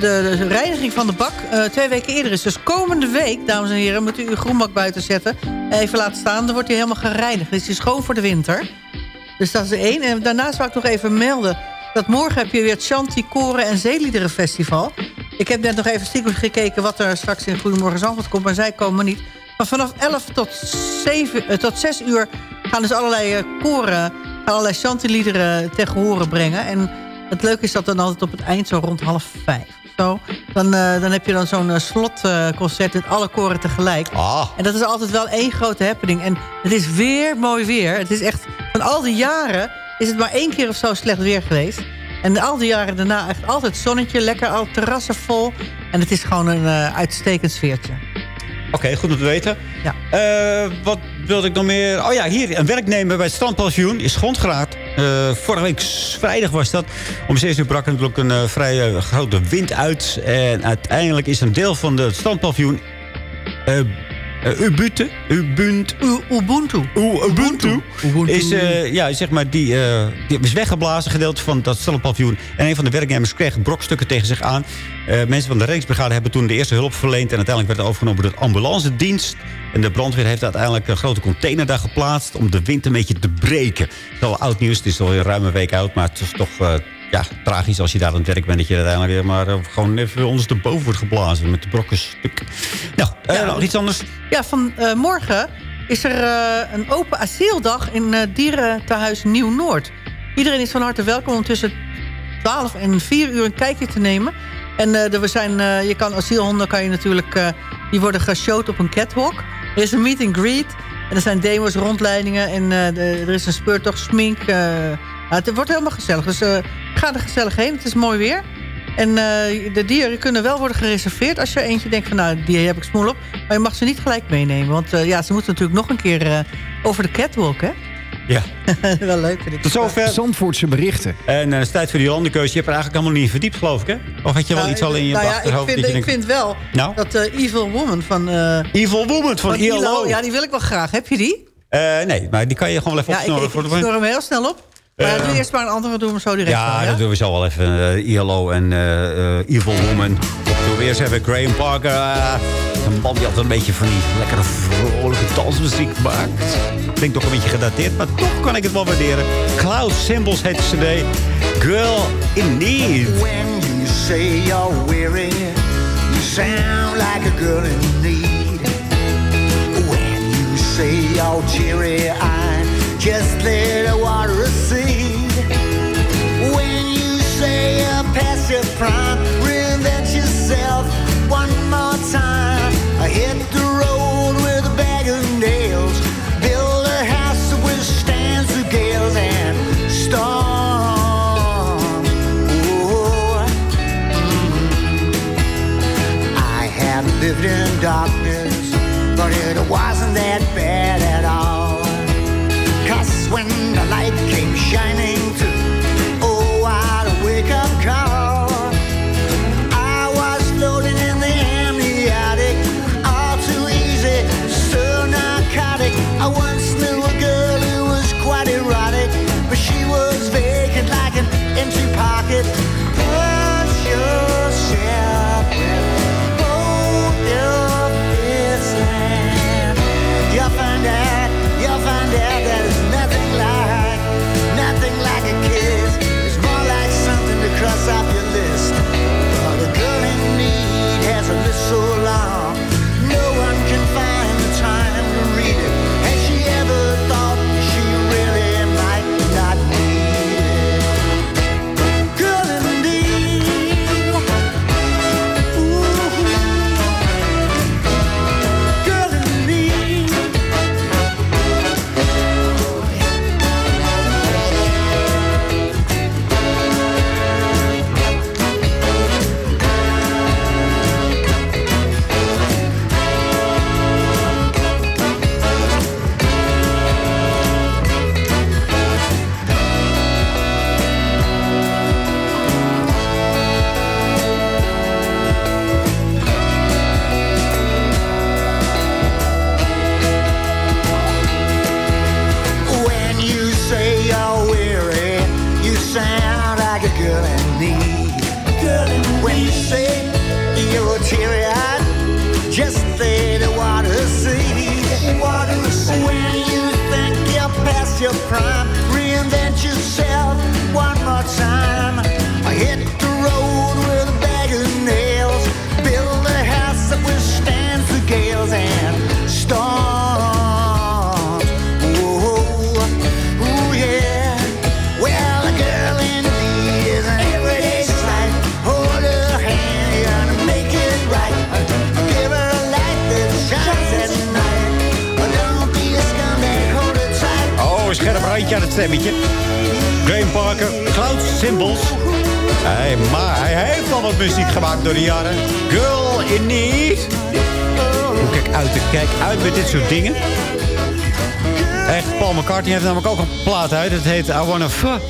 de reiniging van de bak twee weken eerder is. Dus komende week, dames en heren, moet u uw groenbak buiten zetten. Even laten staan, dan wordt hij helemaal gereinigd. Dus die is schoon voor de winter. Dus dat is één. En daarnaast wou ik nog even melden... dat morgen heb je weer het Chanti Koren en Zeeliederen Festival. Ik heb net nog even stiekem gekeken wat er straks in Goedemorgen Zandvoort komt... maar zij komen niet. Maar vanaf 11 tot, 7, eh, tot 6 uur gaan dus allerlei eh, koren... allerlei Chanti-liederen tegen horen brengen. En het leuke is dat dan altijd op het eind, zo rond half vijf... Zo, dan, eh, dan heb je dan zo'n eh, slotconcert met alle koren tegelijk. Ah. En dat is altijd wel één grote happening. En het is weer mooi weer. Het is echt, van al die jaren is het maar één keer of zo slecht weer geweest. En al die jaren daarna echt altijd zonnetje, lekker al terrassen vol. En het is gewoon een eh, uitstekend sfeertje. Oké, goed om te weten. Ja. Eh, wat wilde ik nog meer? Oh ja, hier, een werknemer bij het strandpaviljoen is gewond geraakt. Eh, vorige week vrijdag was dat. Om 6 uur brak er natuurlijk een vrij grote wind uit. En uiteindelijk is een deel van het strandpaviljoen eh, Ubuntu. Ubuntu. Ubuntu. Ubuntu. Is, eh, ja, zeg maar, die, eh, die is weggeblazen, gedeelte van dat cellenpaviljoen. En een van de werknemers kreeg brokstukken tegen zich aan. Eh, mensen van de reddingsbrigade hebben toen de eerste hulp verleend... en uiteindelijk werd het overgenomen door de ambulance dienst. En de brandweer heeft uiteindelijk een grote container daar geplaatst... om de wind een beetje te breken. Het is al oud nieuws, het is al een ruime week oud... maar het is toch eh, ja, tragisch als je daar aan het werk bent... dat je uiteindelijk weer maar eh, gewoon even ondersteboven wordt geblazen... met de brokkenstuk. Nou, eh, nog iets anders? Ja, van eh, morgen is er een open asieldag in dierentehuis Nieuw-Noord. Iedereen is van harte welkom om tussen 12 en 4 uur een kijkje te nemen. En er zijn, je kan asielhonden kan je natuurlijk, die worden geshowd op een catwalk. Er is een meet and greet. En er zijn demos, rondleidingen. En er is een speurtocht, smink. het wordt helemaal gezellig. Dus ga er gezellig heen. Het is mooi weer. En eh, de dieren kunnen wel worden gereserveerd. Als je eentje denkt van nou, die heb ik smoel op. Maar je mag ze niet gelijk meenemen. Want eh, ja, ze moeten natuurlijk nog een keer eh, over de catwalk, hè? Ja. [LAUGHS] wel leuk vind ik. Tot zover. Zandvoortse berichten. En eh, het is tijd voor die landenkeuze. Je hebt er eigenlijk helemaal niet in verdiept, geloof ik, hè? Of had je wel Nou, iets al in je nou ja, ik achterhoofd? vind, ik denkt, vind wel Nou? dat eh, Evil Woman van... eh, Evil Woman van ILO. Ja, die wil ik wel graag. Heb je die? Eh, nee, maar die kan je gewoon wel even Ja, ik, opsnorren ik, voor ik de snor hem heel snel op. Maar ja, Eh, doe eerst maar een andere, doen we zo direct Ja, wel, dat doen we zo wel even. eh, ILO en eh, Evil Woman. Doen we eerst even Graham Parker. een man die altijd een beetje van die lekkere vrolijke dansmuziek maakt. Klinkt toch een beetje gedateerd, maar toch kan ik het wel waarderen. Cloud Symbols heet de cd. Girl in Need. When you say you're weary, you sound like a girl in need. When you say you're teary eyed, just let the water seed. Prime, reinvent yourself one more time. I Hit the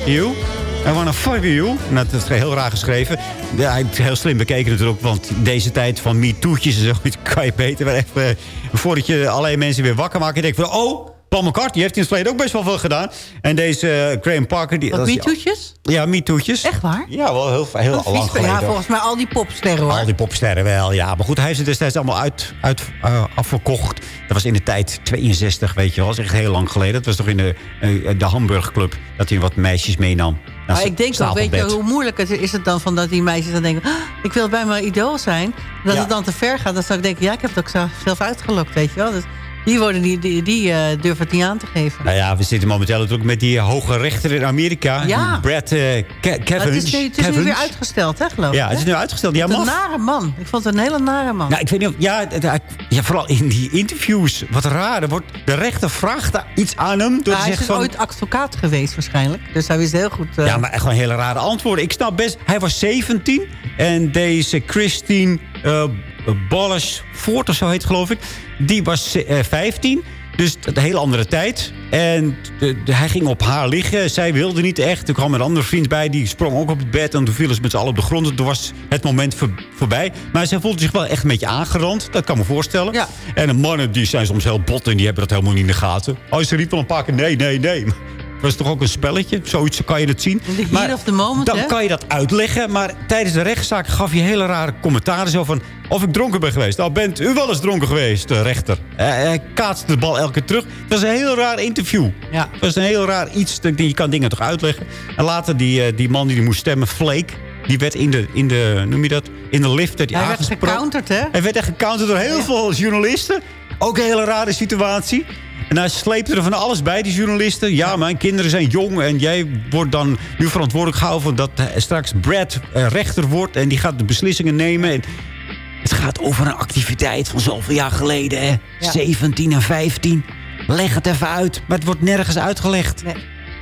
You. I wanna fuck you. En dat is heel raar geschreven. Ja, heel slim bekeken natuurlijk. Want deze tijd van MeToo'tjes en zoiets [LAUGHS] kan je beter wel even... voordat je allerlei mensen weer wakker maakt. En denk van, oh, Paul McCartney heeft in het verleden ook best wel veel gedaan. En deze eh, Graham Parker... Die, Wat, dat is- MeToo'tjes? Ja, MeToo'tjes. Echt waar? Ja, wel heel, heel Wat lang geleden. Ja, volgens mij al die popsterren hoor. Al die popsterren wel, ja. Maar goed, hij heeft ze destijds allemaal uit, uit, eh, afverkocht. Dat was in de tijd 62, weet je wel. Dat is echt heel lang geleden. Dat was toch in de, eh, de Hamburgclub dat hij wat meisjes meenam. naar Maar ik denk ook, weet je, hoe moeilijk het is het dan van dat die meisjes dan denken... "Ah, ik wil bij mijn idool zijn. En dat Ja. het dan te ver gaat, dan zou ik denken... ja, ik heb het ook zelf- zelf uitgelokt, weet je wel. Dus die, worden, die, die, die eh, durven het niet aan te geven. Nou ja, we zitten momenteel natuurlijk met die hoge rechter in Amerika. Ja. Brad eh Ke- Maar Kavanaugh. het is, nu, het is nu Kavanaugh. weer uitgesteld, hè, geloof ik. Ja, het is nu uitgesteld. Ja, een nare man. Ik vond het een hele nare man. Nou, ik weet niet of... Ja, ja, vooral in die interviews. Wat raar. Er wordt, de rechter vraagt iets aan hem. Door te hij is dus van... ooit advocaat geweest waarschijnlijk. Dus hij wist heel goed... eh, Ja, maar echt gewoon hele rare antwoorden. Ik snap best... Hij was 17. En deze Christine eh Ballas Voort of zo heet geloof ik. Die was eh, 15. Dus een hele andere tijd. En de- de- hij ging op haar liggen. Zij wilde niet echt. Er kwam een andere vriend bij. Die sprong ook op het bed. En toen vielen ze met z'n allen op de grond. En toen was het moment voor- voorbij. Maar zij voelde zich wel echt een beetje aangerand. Dat kan me voorstellen. Ja. En de mannen die zijn soms heel bot. En die hebben dat helemaal niet in de gaten. Oh, ze riep wel een paar keer nee, nee, nee. Dat is toch ook een spelletje? Zoiets kan je het zien. Heat of the moment, dan hè? kan je dat uitleggen. Maar tijdens de rechtszaak gaf je hele rare commentaren. Zo van, of ik dronken ben geweest. Nou, bent u wel eens dronken geweest, de rechter? Eh, hij kaatste de bal elke keer terug. Dat is een heel raar interview. Ja. Dat is een heel raar iets. Dat Je kan dingen toch uitleggen. En later die, eh, die man die moest stemmen, Flake... Die werd in de, in de, noem je dat, in de lift hij hij werd gecounterd, hè? Hij werd echt gecounterd door heel veel journalisten. Ook een hele rare situatie. En hij sleepte er van alles bij, die journalisten. Ja, mijn kinderen zijn jong en jij wordt dan nu verantwoordelijk gehouden... dat eh, straks Brad eh, rechter wordt en die gaat de beslissingen nemen. En het gaat over een activiteit van zoveel jaar geleden, hè? Ja. 17 en 15. Leg het even uit, maar het wordt nergens uitgelegd. Nee.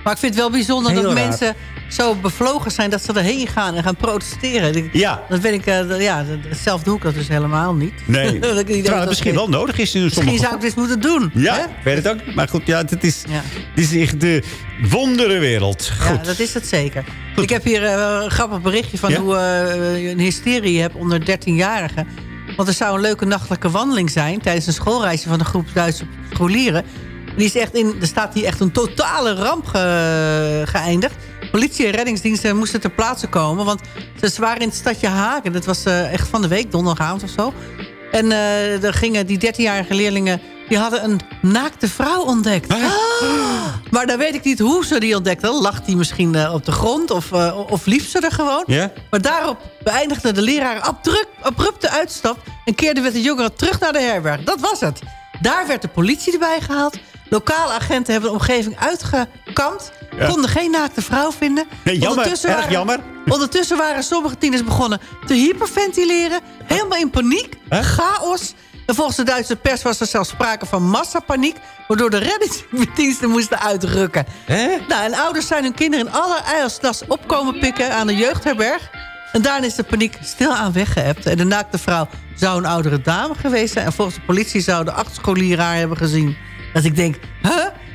Maar ik vind het wel bijzonder Heel dat raar. mensen zo bevlogen zijn... dat ze erheen gaan en gaan protesteren. Ja. Dat weet ik, eh, dat- ja, zelf doe ik dat dus helemaal niet. Nee, [LAUGHS] Dat ik niet denk terwijl het misschien wel nodig is in Misschien sommige zou ik dit moeten doen. Ja, hè? ik weet het ook. Maar goed, ja, het is, Ja. is echt de wonderenwereld. Ja, Goed. dat is het zeker. Ik heb hier eh, een grappig berichtje van Ja? hoe eh, je een hysterie hebt onder 13-jarigen. Want er zou een leuke nachtelijke wandeling zijn... tijdens een schoolreisje van een groep Duitse scholieren. Die is echt in, er staat hier echt een totale ramp ge- geëindigd. Politie en reddingsdiensten moesten ter plaatse komen... want ze waren in het stadje Hagen. Dat was eh, echt van de week, donderdagavond of zo. En eh er gingen die 13-jarige leerlingen... die hadden een naakte vrouw ontdekt. [GASPS] Maar dan weet ik niet hoe ze die ontdekten. Lag die misschien eh, op de grond of, of liep ze er gewoon? Maar daarop beëindigde de leraar abrupt, abrupte uitstap... en keerde met de jongeren terug naar de herberg. Dat was het. Daar werd de politie erbij gehaald. Lokale agenten hebben de omgeving uitgekampt. Ja. Konden geen naakte vrouw vinden. Nee, jammer, Ondertussen erg waren- jammer. Ondertussen waren sommige tieners begonnen te hyperventileren. Helemaal in paniek. Chaos. En volgens de Duitse pers was er zelfs sprake van massapaniek... waardoor de reddingsdiensten moesten uitrukken. Hè? Nou, en ouders zijn hun kinderen in allerijl s'nachts opkomen pikken aan de jeugdherberg. En daarna is de paniek stilaan weggeëpt. En de naakte vrouw zou een oudere dame geweest zijn. En volgens de politie zouden acht scholieren haar hebben gezien. Dat ik denk, huh?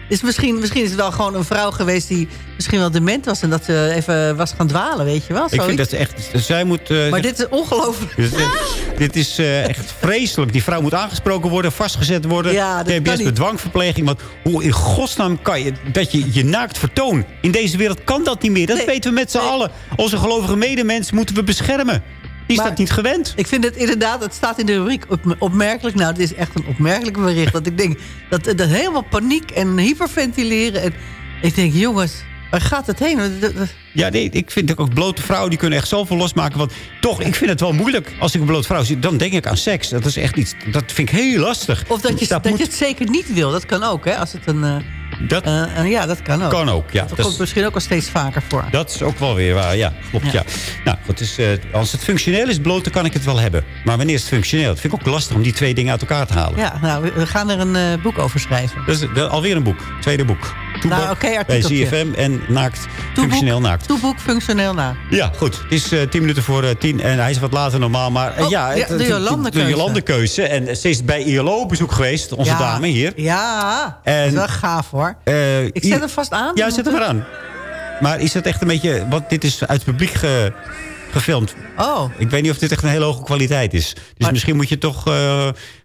Is misschien, misschien is het wel gewoon een vrouw geweest die misschien wel dement was... en dat ze even was gaan dwalen, weet je wel? Ik vind dat echt... Zij moet... eh, Maar dit is ongelooflijk. Dit, is- dit is eh, echt vreselijk. Die vrouw moet aangesproken worden, vastgezet worden. Ja, TBS met dwangverpleging. Want hoe in godsnaam kan je dat je je naakt vertoont? In deze wereld kan dat niet meer. Dat Nee. weten we met z'n Nee. allen. Onze gelovige medemens moeten we beschermen. Die is dat niet gewend. Ik vind het inderdaad, het staat in de rubriek op, opmerkelijk. Nou, het is echt een opmerkelijk bericht. dat ik denk, dat, dat helemaal paniek en hyperventileren. En ik denk, jongens, waar gaat het heen? Ja, nee, ik vind ook blote vrouwen die kunnen echt zoveel losmaken. Want toch, ik vind het wel moeilijk. Als ik een blote vrouw zie, dan denk ik aan seks. Dat is echt iets, dat vind ik heel lastig. Of dat je, dat moet- je het zeker niet wil. Dat kan ook, hè? Als het een, eh, dat eh, eh, ja, dat kan ook. kan ook, ja. Dat Dat komt is- misschien ook al steeds vaker voor. Dat is ook wel weer waar, ja. Klopt, ja. Ja. Nou, goed, dus, eh, als het functioneel is, bloot, dan kan ik het wel hebben. Maar wanneer is het functioneel? Dat vind ik ook lastig om die twee dingen uit elkaar te halen. Ja, nou, we- gaan er een boek over schrijven. Wel alweer een boek. Tweede boek. Nou, oké, bij. ZFM en naakt. Functioneel naakt. Toeboek functioneel na. Ja, goed. Het is eh, tien minuten voor eh, tien en hij is wat later normaal. Maar eh, Oh, ja, het- de Jolandekeuze. De Jolandekeuze. En ze is bij ILO op bezoek geweest, onze ja, dame hier. Ja, En- dat is wel gaaf hoor. Ik zet hem vast aan. Ja, zet hem maar aan. maar is dat echt een beetje... Want dit is uit het publiek ge- gefilmd. Oh. Ik weet niet of dit echt een hele hoge kwaliteit is. Dus misschien moet je toch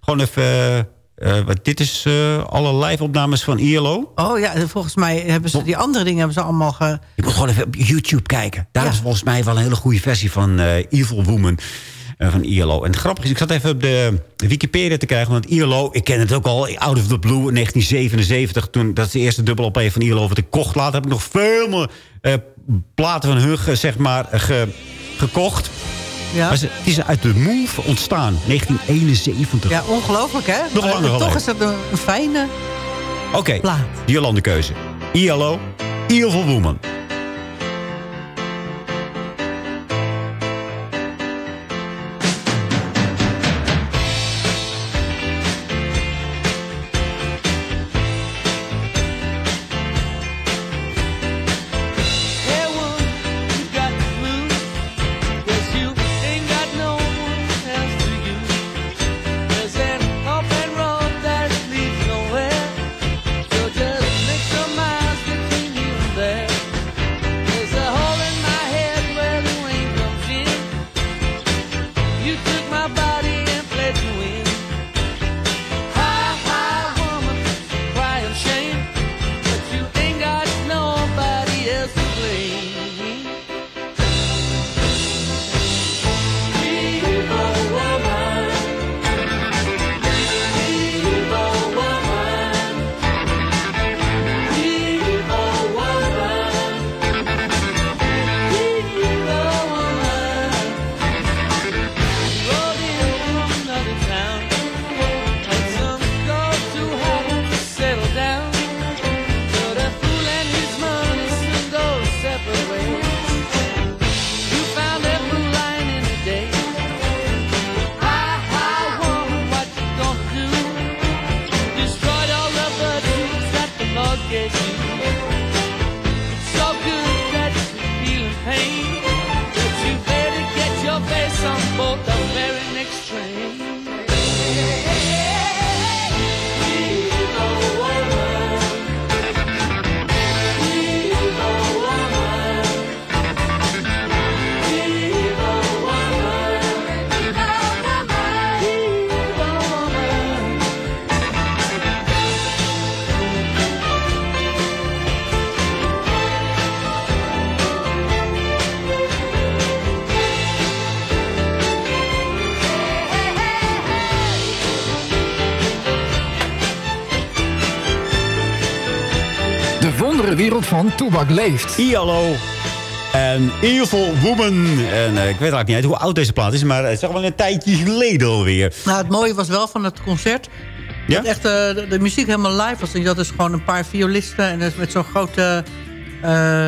gewoon even... eh, dit is eh, alle live-opnames van ILO. Oh ja, volgens mij hebben ze die andere dingen hebben ze allemaal ge... Je moet gewoon even op YouTube kijken. Daar Ja. is volgens mij wel een hele goede versie van eh, Evil Woman van ILO. En het grappige is, ik zat even op de Wikipedia te krijgen. Want ILO, ik ken het ook al, Out of the Blue in 1977. Toen, dat is de eerste dubbel op van ILO wat ik kocht. Later heb ik nog veel meer platen van hun, zeg maar, ge- gekocht. Ja. Maar ze, het is uit de Move ontstaan, 1971. Ja, ongelooflijk hè? Nog Maar langer Toch geleden. is het een, fijne... Oké. Jolande keuze. ILO, Evil Woman. De wonderenwereld van Toebak leeft. ILO en Evil Woman. En eh, ik weet eigenlijk niet uit hoe oud deze plaat is, maar het is wel een tijdje geleden alweer. Nou, het mooie was wel van het concert... Ja? Dat echt eh, de, de muziek helemaal live was. En je had dus gewoon een paar violisten... en met zo'n grote eh,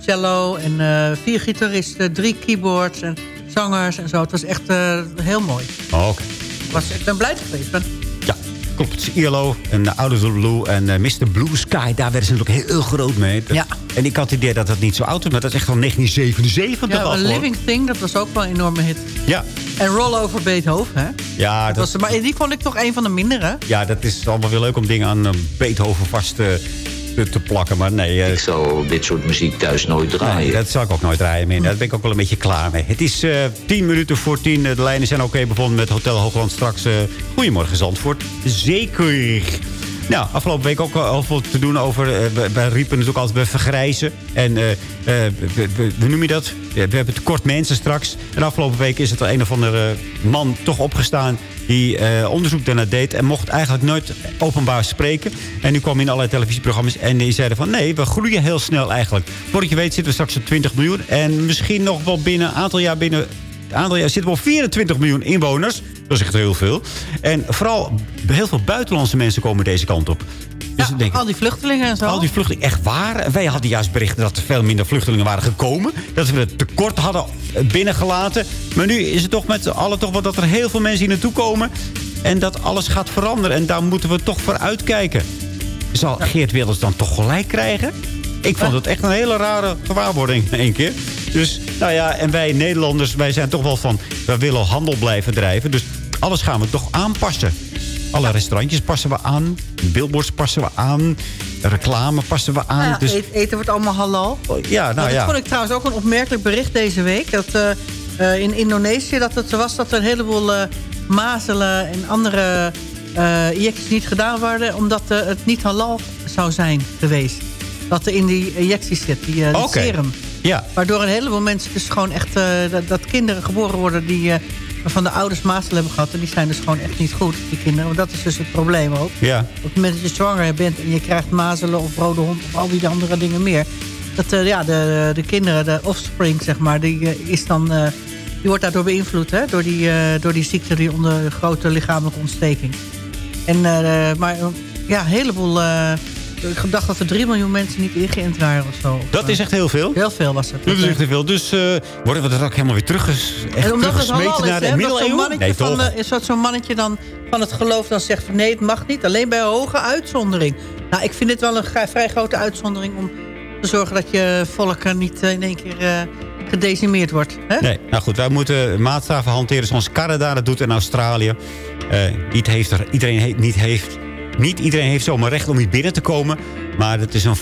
cello en eh, vier gitaristen... drie keyboards en zangers en zo. Het was echt eh, heel mooi. Oh, Oké. Ik, was, ik ben blij geweest. Ben. Is ILO en uh, Out of the Blue en eh, Mr. Blue Sky. Daar werden ze natuurlijk heel groot mee. Ja. En ik had het idee dat dat niet zo oud was, maar dat is echt van 1977 Ja, al. Living Thing, dat was ook wel een enorme hit. Ja, En Roll Over Beethoven, hè? ja, Dat dat, was, maar die vond ik toch een van de mindere. ja, dat is allemaal weer leuk om dingen aan eh, Beethoven vast te, te, te plakken. Maar nee, eh, Ik zal dit soort muziek thuis nooit draaien. Nee, dat zal ik ook nooit draaien meer. Daar ben ik ook wel een beetje klaar mee. Het is eh, tien minuten voor tien. De lijnen zijn oké bevonden met Hotel Hoogland. Straks Goedemorgen Zandvoort. Zeker. Nou, afgelopen week ook al veel te doen over... Uh, wij riepen natuurlijk altijd bij vergrijzen. En uh, hoe noem je dat? We hebben tekort mensen straks. En afgelopen week is het een of andere man toch opgestaan... die onderzoek daarna deed en mocht eigenlijk nooit openbaar spreken. En nu kwam in allerlei televisieprogramma's en die zeiden van... nee, we groeien heel snel eigenlijk. Voordat je weet zitten we straks op 20 miljoen. En misschien nog wel binnen een aantal jaar binnen... Een aantal jaar zitten we op 24 miljoen inwoners. Dat is echt heel veel. En vooral heel veel buitenlandse mensen komen deze kant op. Dus ja, denk, al die vluchtelingen en zo. Al die vluchtelingen, echt waar. Wij hadden juist berichten dat er veel minder vluchtelingen waren gekomen. Dat we het tekort hadden binnengelaten. Maar nu is het toch met z'n allen toch wel dat er heel veel mensen hier naartoe komen. En dat alles gaat veranderen. En daar moeten we toch voor uitkijken. Zal Geert Wilders dan toch gelijk krijgen? Ik vond het echt een hele rare gewaarwording in één keer. Dus, nou ja, en wij Nederlanders, wij zijn toch wel van... we willen handel blijven drijven. Dus alles gaan we toch aanpassen. Alle restaurantjes passen we aan. Billboards passen we aan. Reclame passen we aan. Ja, dus, eten, eten wordt allemaal halal. ja, nou Maar dat ja. vond ik trouwens ook een opmerkelijk bericht deze week. Dat eh, eh, in Indonesië dat het zo was dat er een heleboel eh, mazelen en andere eh injecties niet gedaan worden. Omdat het niet halal zou zijn geweest. Wat er in die injecties zit, die, die serum. Ja. Waardoor een heleboel mensen dus gewoon echt... dat, dat kinderen geboren worden die... waarvan de ouders mazelen hebben gehad. En die zijn dus gewoon echt niet goed, die kinderen. Want dat is dus het probleem ook. Ja. Op het moment dat je zwanger bent en je krijgt mazelen of rode hond... of al die andere dingen meer. Dat eh, ja, de, de kinderen, de offspring, zeg maar... die, eh, is dan, eh, die wordt daardoor beïnvloed. Hè? Door, die, door die ziekte, die onder grote lichamelijke ontsteking. En, maar ja, een heleboel... ik dacht dat er 3 miljoen mensen niet ingeënt waren of zo. Dat is echt heel veel. Heel veel was het. Dat is echt heel veel. Dus eh, worden we dat ook helemaal weer terugges, echt teruggesmeten is, naar de middeleeuwen? Nee, toch? de, is dat zo'n mannetje dan van het geloof dan zegt... van nee, het mag niet, alleen bij een hoge uitzondering. Nou, ik vind dit wel een vrij grote uitzondering... om te zorgen dat je volk er niet eh, in één keer eh, gedecimeerd wordt. Hè? Nee, nou goed, wij moeten maatstaven hanteren zoals Canada dat doet en Australië. Niet heeft er, iedereen he- niet, heeft, niet iedereen heeft zomaar recht om hier binnen te komen. Maar het is een,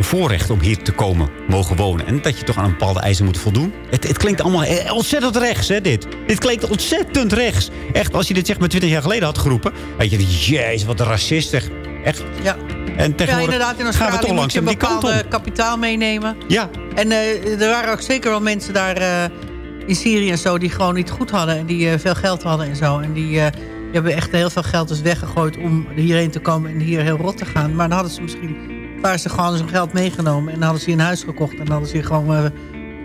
voorrecht om hier te komen, mogen wonen. En dat je toch aan een bepaalde eisen moet voldoen. Het, het klinkt allemaal ontzettend rechts, hè, dit. Dit klinkt ontzettend rechts. Echt, als je dit zeg maar 20 jaar geleden had geroepen... weet je, jezus, wat racistisch. Echt. Ja. En Ja, tegenwoordig inderdaad, in gaan we toch langzaam die kant op. kapitaal meenemen. Ja. En eh, er waren ook zeker wel mensen daar eh, in Syrië en zo... die gewoon niet goed hadden en die eh, veel geld hadden en zo. En die, die hebben echt heel veel geld dus weggegooid om hierheen te komen... en hier heel rot te gaan. Maar dan hadden ze misschien... waren ze gewoon zijn geld meegenomen... en dan hadden ze hier een huis gekocht... en dan hadden ze hier gewoon eh, eh,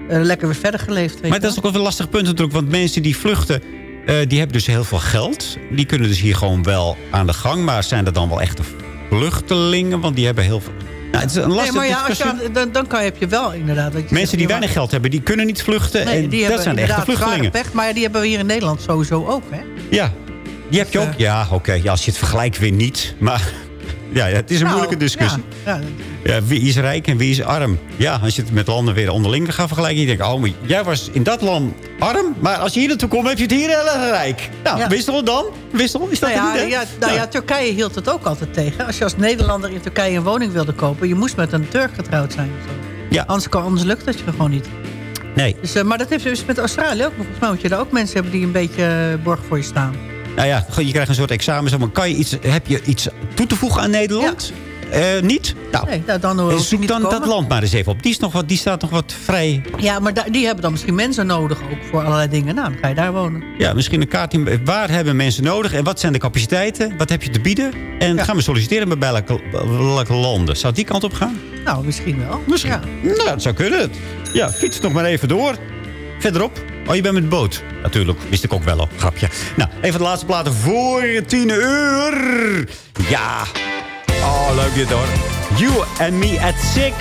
lekker weer verder geleefd. Weet Maar dat is ook wel een lastig punt natuurlijk. Want mensen die vluchten, eh, die hebben dus heel veel geld. Die kunnen dus hier gewoon wel aan de gang. Maar zijn dat dan wel echte vluchtelingen? Want die hebben heel veel... Nou, het is een Nee, lastige maar ja, als je, aan- dan, dan kan je, heb je wel inderdaad... Je Mensen die weinig geld hebben, die kunnen niet vluchten. Nee, en dat zijn de echte vluchtelingen. pech, maar die hebben we hier in Nederland sowieso ook, hè? Ja, je ook. Ja, oké. Ja, als je het vergelijkt weer niet. Maar [LAUGHS] ja, het is een Nou, moeilijke discussie. Ja, ja, Ja, wie is rijk en wie is arm? Ja, als je het met landen weer onderling gaat vergelijken... je denkt, oh, maar jij was in dat land arm... maar als je hier naartoe komt, heb je het hier heel erg rijk. Nou, Ja. wissel dan. Wissel, is dat nou niet, hè? ja, nou ja, Turkije hield het ook altijd tegen. Als je als Nederlander in Turkije een woning wilde kopen... je moest met een Turk getrouwd zijn. Ja. Anders, kan, anders lukt het je gewoon niet. Nee. Dus, eh, maar dat heeft dus met Australië ook. Volgens mij moet je daar ook mensen hebben die een beetje eh, borg voor je staan. Nou ja, je krijgt een soort examen. Maar kan je iets, heb je iets toe te voegen aan Nederland? Eh, niet? Nou, Nee, nou, dan hoef eh, je zoek niet dan dat land maar eens even op. Die, is nog wat, die staat nog wat vrij. Ja, maar die hebben dan misschien mensen nodig ook voor allerlei dingen. Nou, dan ga je daar wonen. Ja, misschien een kaart. in- Waar hebben mensen nodig? En wat zijn de capaciteiten? Wat heb je te bieden? En gaan we solliciteren bij welke, welke landen? Zou die kant op gaan? Nou, misschien wel. Misschien. Ja. Nou, dat zou kunnen. Ja, fiets nog maar even door. Verderop. Oh, je bent met de boot. Natuurlijk, wist ik ook wel al. Grapje. Nou, even de laatste platen voor 10 uur. Ja. Oh, leuk dit hoor. You and me at 6.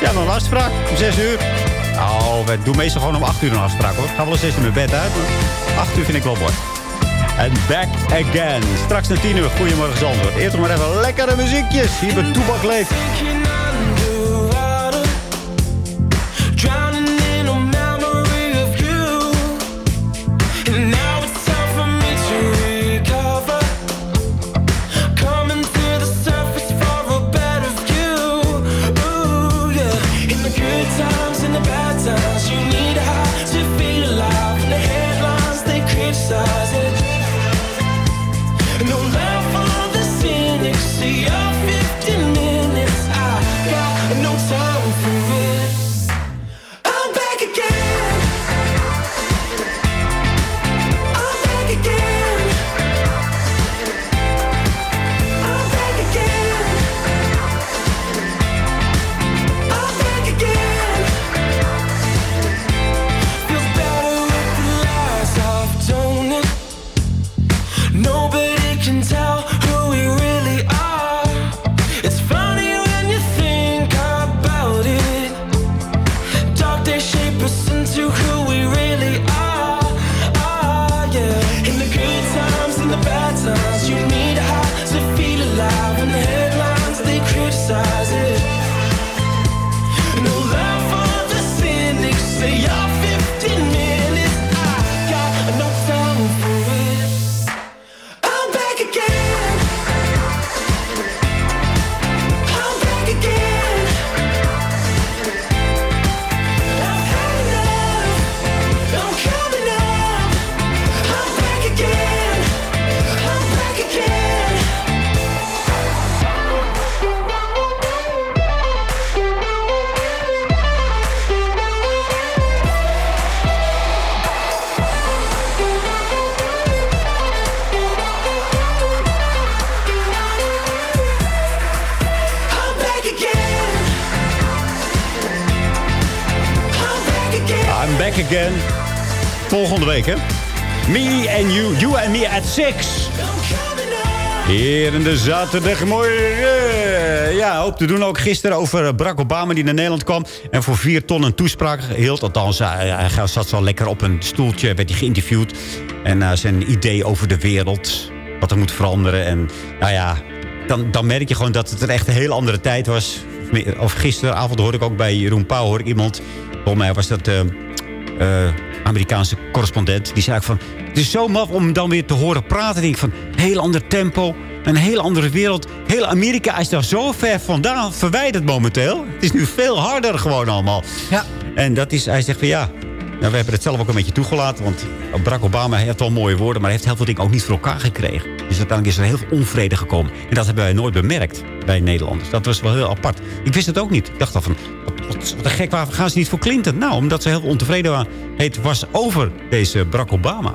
Ja, dan een afspraak om 6 uur. Oh, we doen meestal gewoon om 8 uur een afspraak hoor. Gaan we wel 6 uur mijn bed uit. Maar 8 uur vind ik wel mooi. En back again. Straks naar 10 uur. Goedemorgen Zandvoort. Eerst nog maar even lekkere muziekjes. Hier bij Toebak Leef. Volgende week, hè? Me and you, you and me at six. Hier in de zaterdagmorgen. Ja, hoop te doen ook gisteren over Barack Obama die naar Nederland kwam. En voor vier ton een toespraak hield. Althans, hij, hij zat zo lekker op een stoeltje, werd hij geïnterviewd. En uh, zijn idee over de wereld, wat er moet veranderen. En nou ja, dan, dan merk je gewoon dat het een echt een heel andere tijd was. Of gisteravond hoorde ik ook bij Jeroen Pauw hoor ik iemand... Volgens mij was dat... uh, Amerikaanse correspondent. Die zei van, het is zo maf om hem dan weer te horen praten. Denk ik van, heel ander tempo, een heel andere wereld. Heel Amerika is daar zo ver vandaan verwijderd momenteel. Het is nu veel harder gewoon allemaal. Ja. En dat is, hij zegt van ja, nou, we hebben het zelf ook een beetje toegelaten. Want Barack Obama heeft wel mooie woorden... maar hij heeft heel veel dingen ook niet voor elkaar gekregen. Dus uiteindelijk is er heel veel onvrede gekomen. En dat hebben wij nooit bemerkt bij Nederlanders. Dat was wel heel apart. Ik wist het ook niet. Ik dacht al van, wat, wat gek, waar gaan ze niet voor Clinton? Nou, omdat ze heel ontevreden was over deze Barack Obama.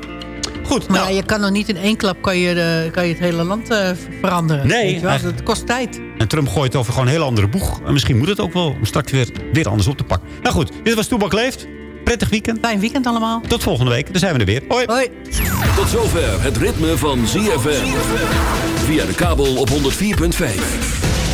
Goed, maar nou, je kan nog niet in één klap kan je, de, kan je het hele land uh, veranderen. Nee. Het kost tijd. En Trump gooit over gewoon een heel andere boeg. En misschien moet het ook wel om straks weer, weer anders op te pakken. Nou goed, dit was Toebak Leeft. Prettig weekend. Fijn weekend allemaal. Tot volgende week. Dan zijn we er weer. Hoi. Hoi. Tot zover het ritme van ZFM. Via de kabel op 104.5.